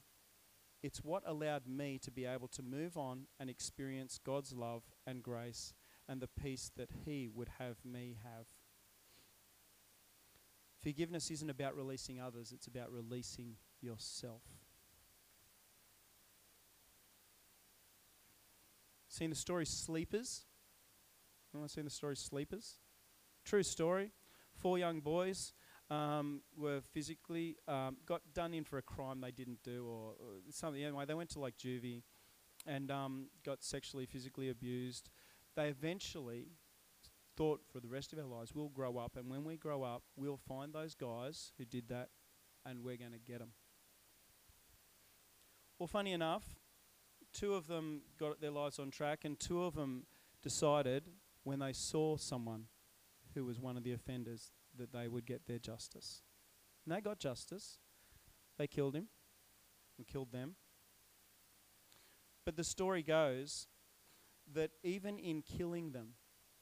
It's what allowed me to be able to move on and experience God's love and grace and the peace that He would have me have. Forgiveness isn't about releasing others, it's about releasing yourself. Seen the story Sleepers? Anyone seen the story Sleepers? True story. Four young boys um, were physically um, got done in for a crime they didn't do or, or something. Anyway, they went to like juvie and um, got sexually, physically abused. They eventually thought for the rest of our lives we'll grow up, and when we grow up, we'll find those guys who did that, and we're going to get them. Well, funny enough, two of them got their lives on track, and two of them decided when they saw someone who was one of the offenders that they would get their justice. And they got justice. They killed him and killed them. But the story goes that even in killing them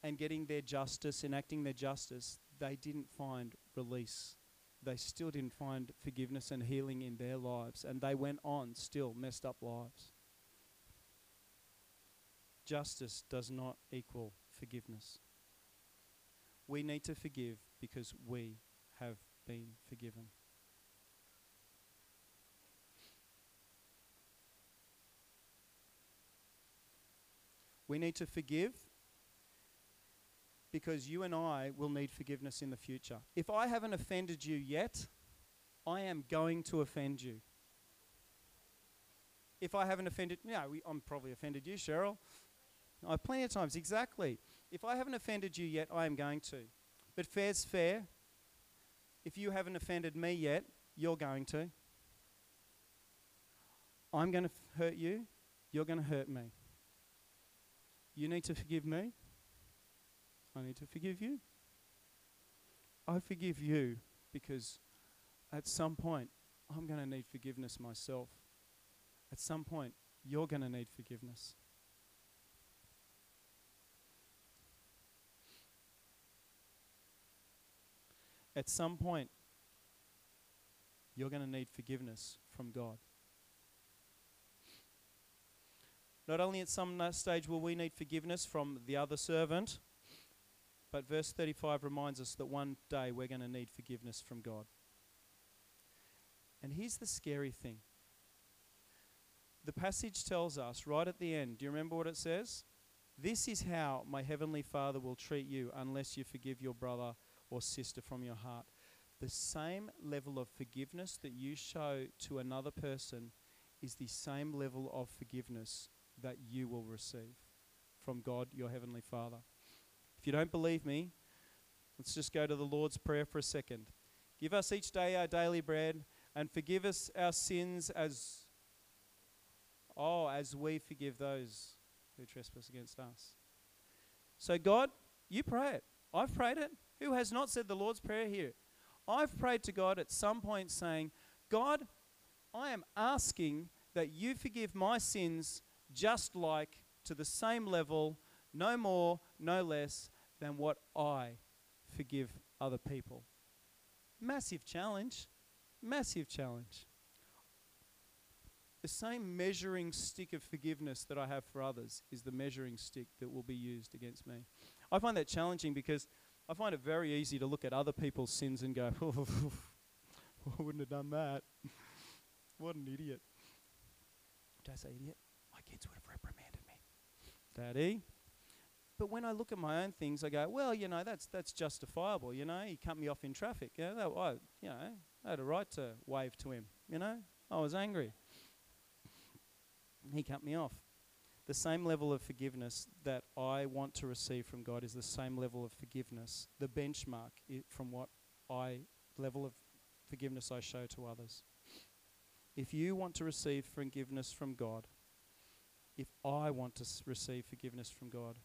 and getting their justice, enacting their justice, they didn't find release. They still didn't find forgiveness and healing in their lives, and they went on still messed up lives. Justice does not equal forgiveness. We need to forgive because we have been forgiven. We need to forgive because you and I will need forgiveness in the future. If I haven't offended you yet, I am going to offend you. If I haven't offended, yeah, we, I'm probably offended you, Cheryl. I plenty of times, exactly. If I haven't offended you yet, I am going to. But fair's fair. If you haven't offended me yet, you're going to. I'm going to f- hurt you, you're going to hurt me. You need to forgive me, I need to forgive you. I forgive you because at some point I'm going to need forgiveness myself. At some point, you're going to need forgiveness. At some point, you're going to need forgiveness from God. Not only at some stage will we need forgiveness from the other servant, but verse 35 reminds us that one day we're going to need forgiveness from God. And here's the scary thing the passage tells us right at the end, do you remember what it says? This is how my heavenly Father will treat you unless you forgive your brother or sister from your heart. The same level of forgiveness that you show to another person is the same level of forgiveness that you will receive from God, your heavenly Father. If you don't believe me, let's just go to the Lord's Prayer for a second. Give us each day our daily bread and forgive us our sins as oh as we forgive those who trespass against us. So God, you pray it. I've prayed it. Who has not said the Lord's Prayer here? I've prayed to God at some point saying, God, I am asking that you forgive my sins just like to the same level, no more, no less than what I forgive other people. Massive challenge. Massive challenge. The same measuring stick of forgiveness that I have for others is the measuring stick that will be used against me. I find that challenging because I find it very easy to look at other people's sins and go, oh, I wouldn't have done that. what an idiot. Did I say idiot? My kids would have reprimanded me. Daddy. But when I look at my own things, I go, well, you know, that's that's justifiable. You know, he cut me off in traffic. You know, that, I, you know, I had a right to wave to him. You know, I was angry. He cut me off. The same level of forgiveness that I want to receive from God is the same level of forgiveness, the benchmark from what I level of forgiveness I show to others. If you want to receive forgiveness from God, if I want to receive forgiveness from God,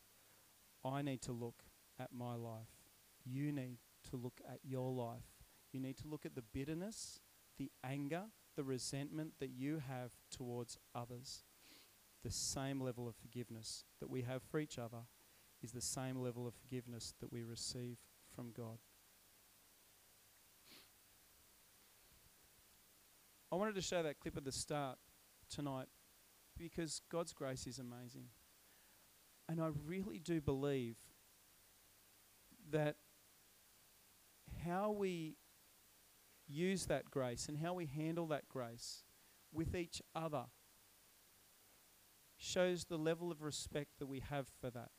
I need to look at my life. You need to look at your life. You need to look at the bitterness, the anger, the resentment that you have towards others. The same level of forgiveness that we have for each other is the same level of forgiveness that we receive from God. I wanted to show that clip at the start tonight because God's grace is amazing. And I really do believe that how we use that grace and how we handle that grace with each other shows the level of respect that we have for that.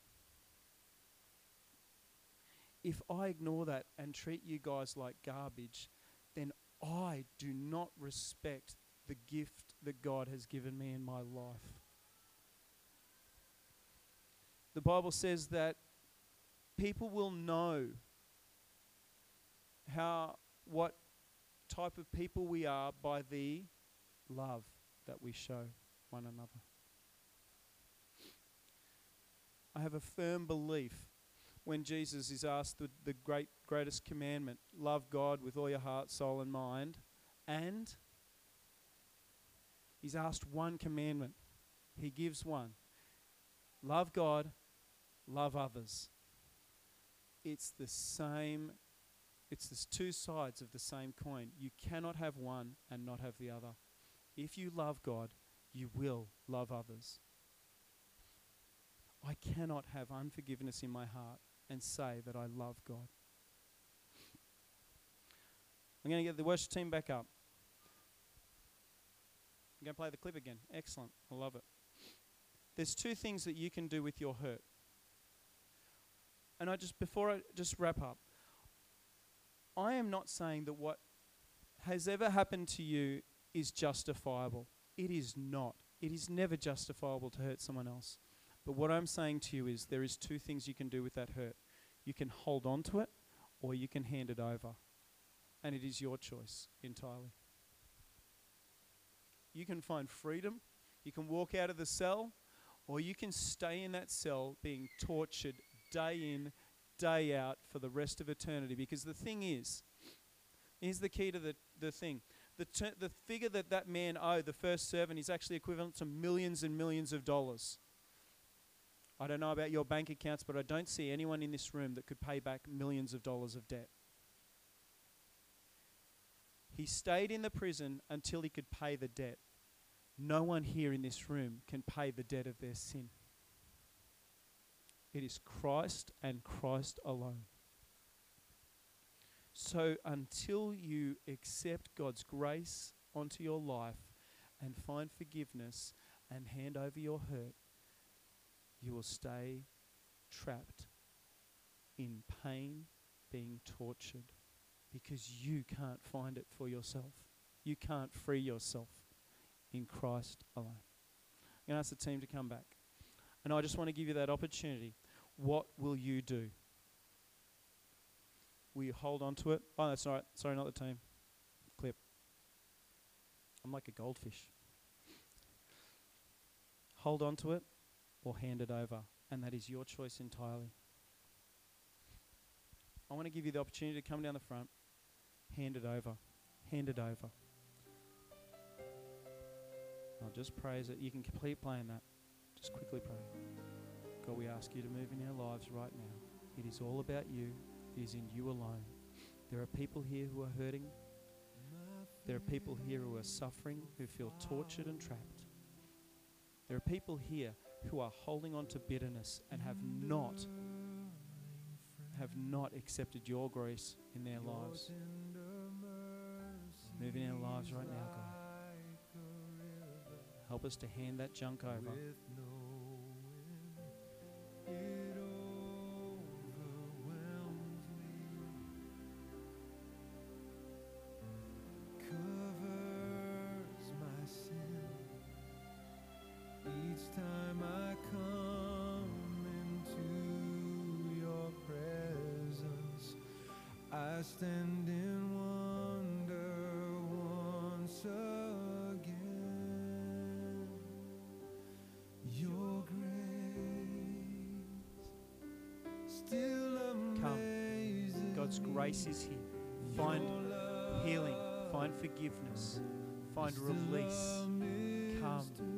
If I ignore that and treat you guys like garbage, then I do not respect the gift that God has given me in my life. The Bible says that people will know how what type of people we are by the love that we show one another. I have a firm belief when Jesus is asked the, the great greatest commandment, love God with all your heart, soul and mind, and he's asked one commandment. He gives one. Love God, love others. It's the same it's the two sides of the same coin. You cannot have one and not have the other. If you love God, you will love others. I cannot have unforgiveness in my heart and say that I love God. I'm going to get the worship team back up. I'm going to play the clip again. Excellent. I love it. There's two things that you can do with your hurt. And I just, before I just wrap up, I am not saying that what has ever happened to you is justifiable. It is not. It is never justifiable to hurt someone else. But what I'm saying to you is there is two things you can do with that hurt. You can hold on to it or you can hand it over. And it is your choice entirely. You can find freedom, you can walk out of the cell, or you can stay in that cell being tortured day in, day out for the rest of eternity. Because the thing is, here's the key to the, the thing. The, ter- the figure that that man owed, the first servant, is actually equivalent to millions and millions of dollars. I don't know about your bank accounts, but I don't see anyone in this room that could pay back millions of dollars of debt. He stayed in the prison until he could pay the debt. No one here in this room can pay the debt of their sin. It is Christ and Christ alone. So until you accept God's grace onto your life and find forgiveness and hand over your hurt, you will stay trapped in pain, being tortured, because you can't find it for yourself. You can't free yourself in Christ alone. I'm going to ask the team to come back. And I just want to give you that opportunity. What will you do? Will you hold on to it? Oh, that's all right. Sorry, not the team. Clip. I'm like a goldfish. Hold on to it or hand it over. And that is your choice entirely. I want to give you the opportunity to come down the front, hand it over. Hand it over. I'll just praise it. You can complete playing that. Just quickly pray. God, we ask you to move in our lives right now. It is all about you, it is in you alone. There are people here who are hurting. There are people here who are suffering, who feel tortured and trapped. There are people here who are holding on to bitterness and have not have not accepted your grace in their lives. Move in our lives right now, God. Help us to hand that junk over. Stand in wonder once again. Your grace still Come. God's grace is here. Find healing, find forgiveness, find release. Come.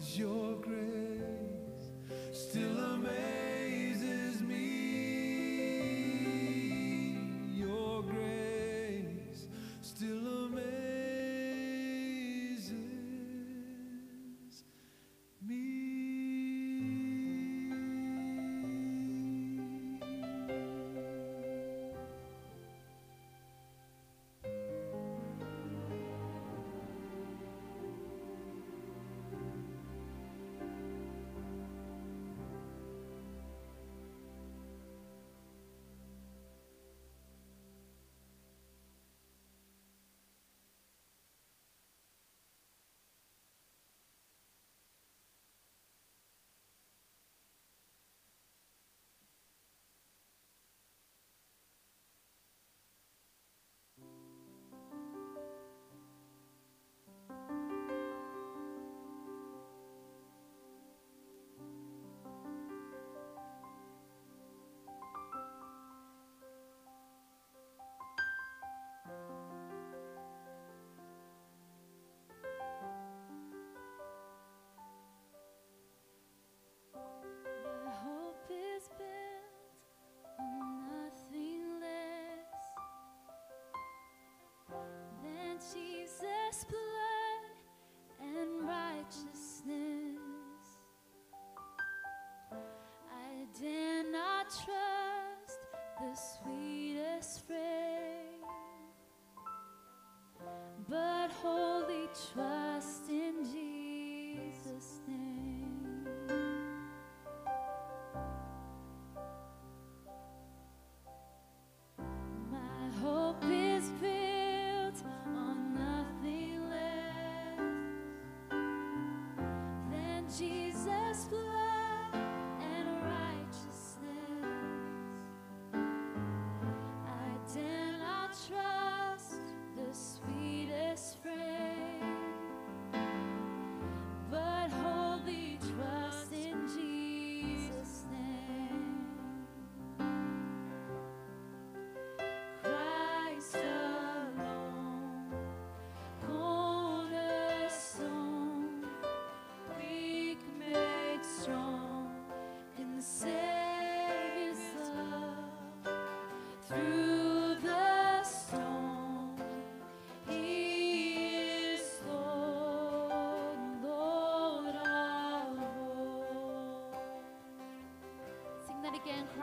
'Cause your grace. Still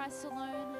Christ alone.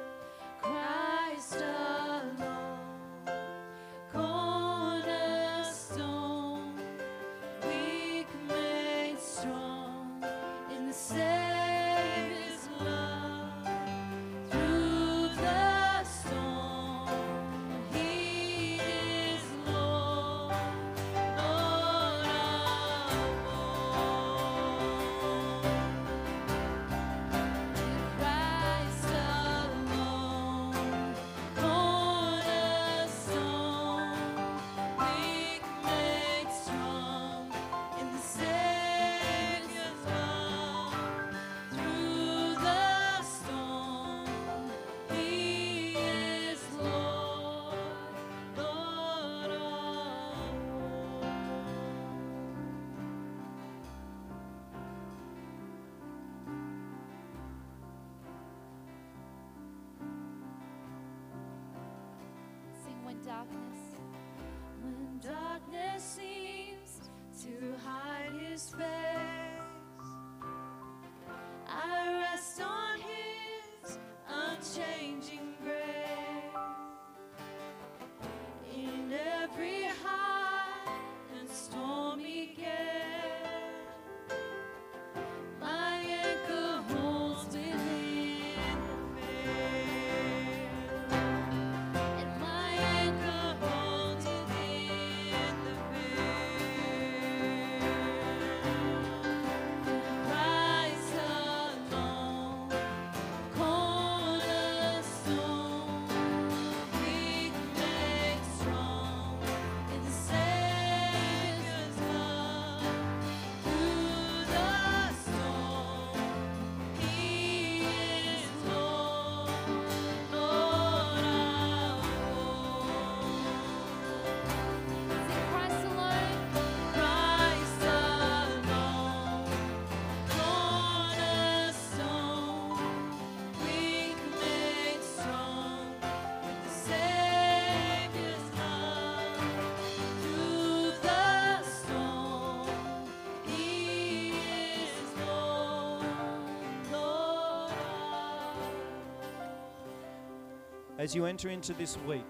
As you enter into this week,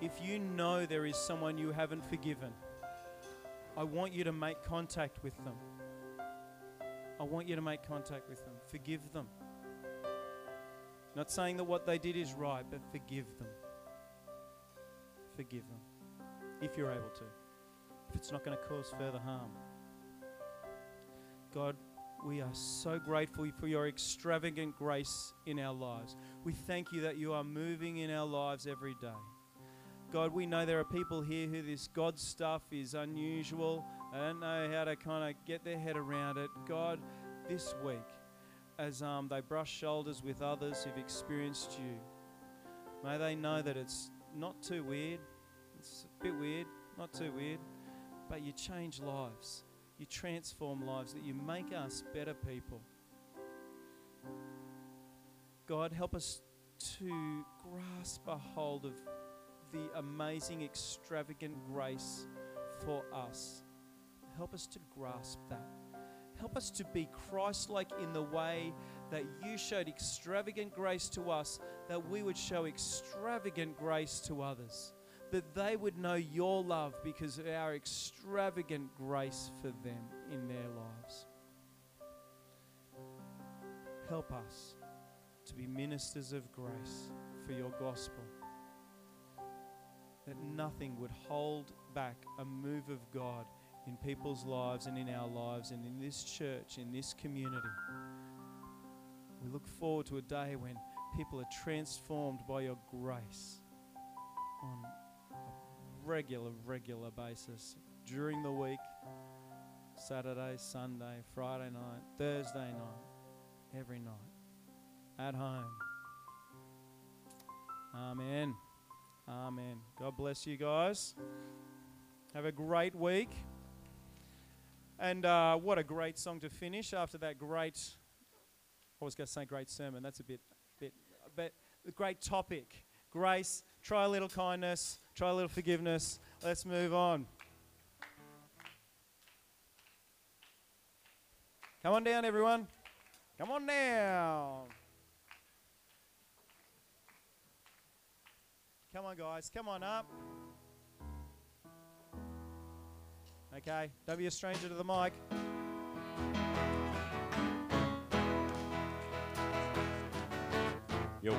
if you know there is someone you haven't forgiven, I want you to make contact with them. I want you to make contact with them. Forgive them. Not saying that what they did is right, but forgive them. Forgive them. If you're able to. If it's not going to cause further harm. God, we are so grateful for your extravagant grace in our lives. We thank you that you are moving in our lives every day. God, we know there are people here who this God stuff is unusual. They don't know how to kind of get their head around it. God, this week, as um, they brush shoulders with others who've experienced you, may they know that it's not too weird. It's a bit weird, not too weird, but you change lives. You transform lives, that you make us better people. God, help us to grasp a hold of the amazing, extravagant grace for us. Help us to grasp that. Help us to be Christ like in the way that you showed extravagant grace to us, that we would show extravagant grace to others. That they would know your love because of our extravagant grace for them in their lives. Help us to be ministers of grace for your gospel. That nothing would hold back a move of God in people's lives and in our lives and in this church, in this community. We look forward to a day when people are transformed by your grace on a regular, regular basis. During the week Saturday, Sunday, Friday night, Thursday night, every night, at home. Amen. Amen. God bless you guys. Have a great week. And uh, what a great song to finish after that great, I was going to say great sermon. That's a bit, bit, but great topic. Grace, try a little kindness, try a little forgiveness. Let's move on. Come on down, everyone. Come on down. Come on, guys. Come on up. Okay, don't be a stranger to the mic. Yo.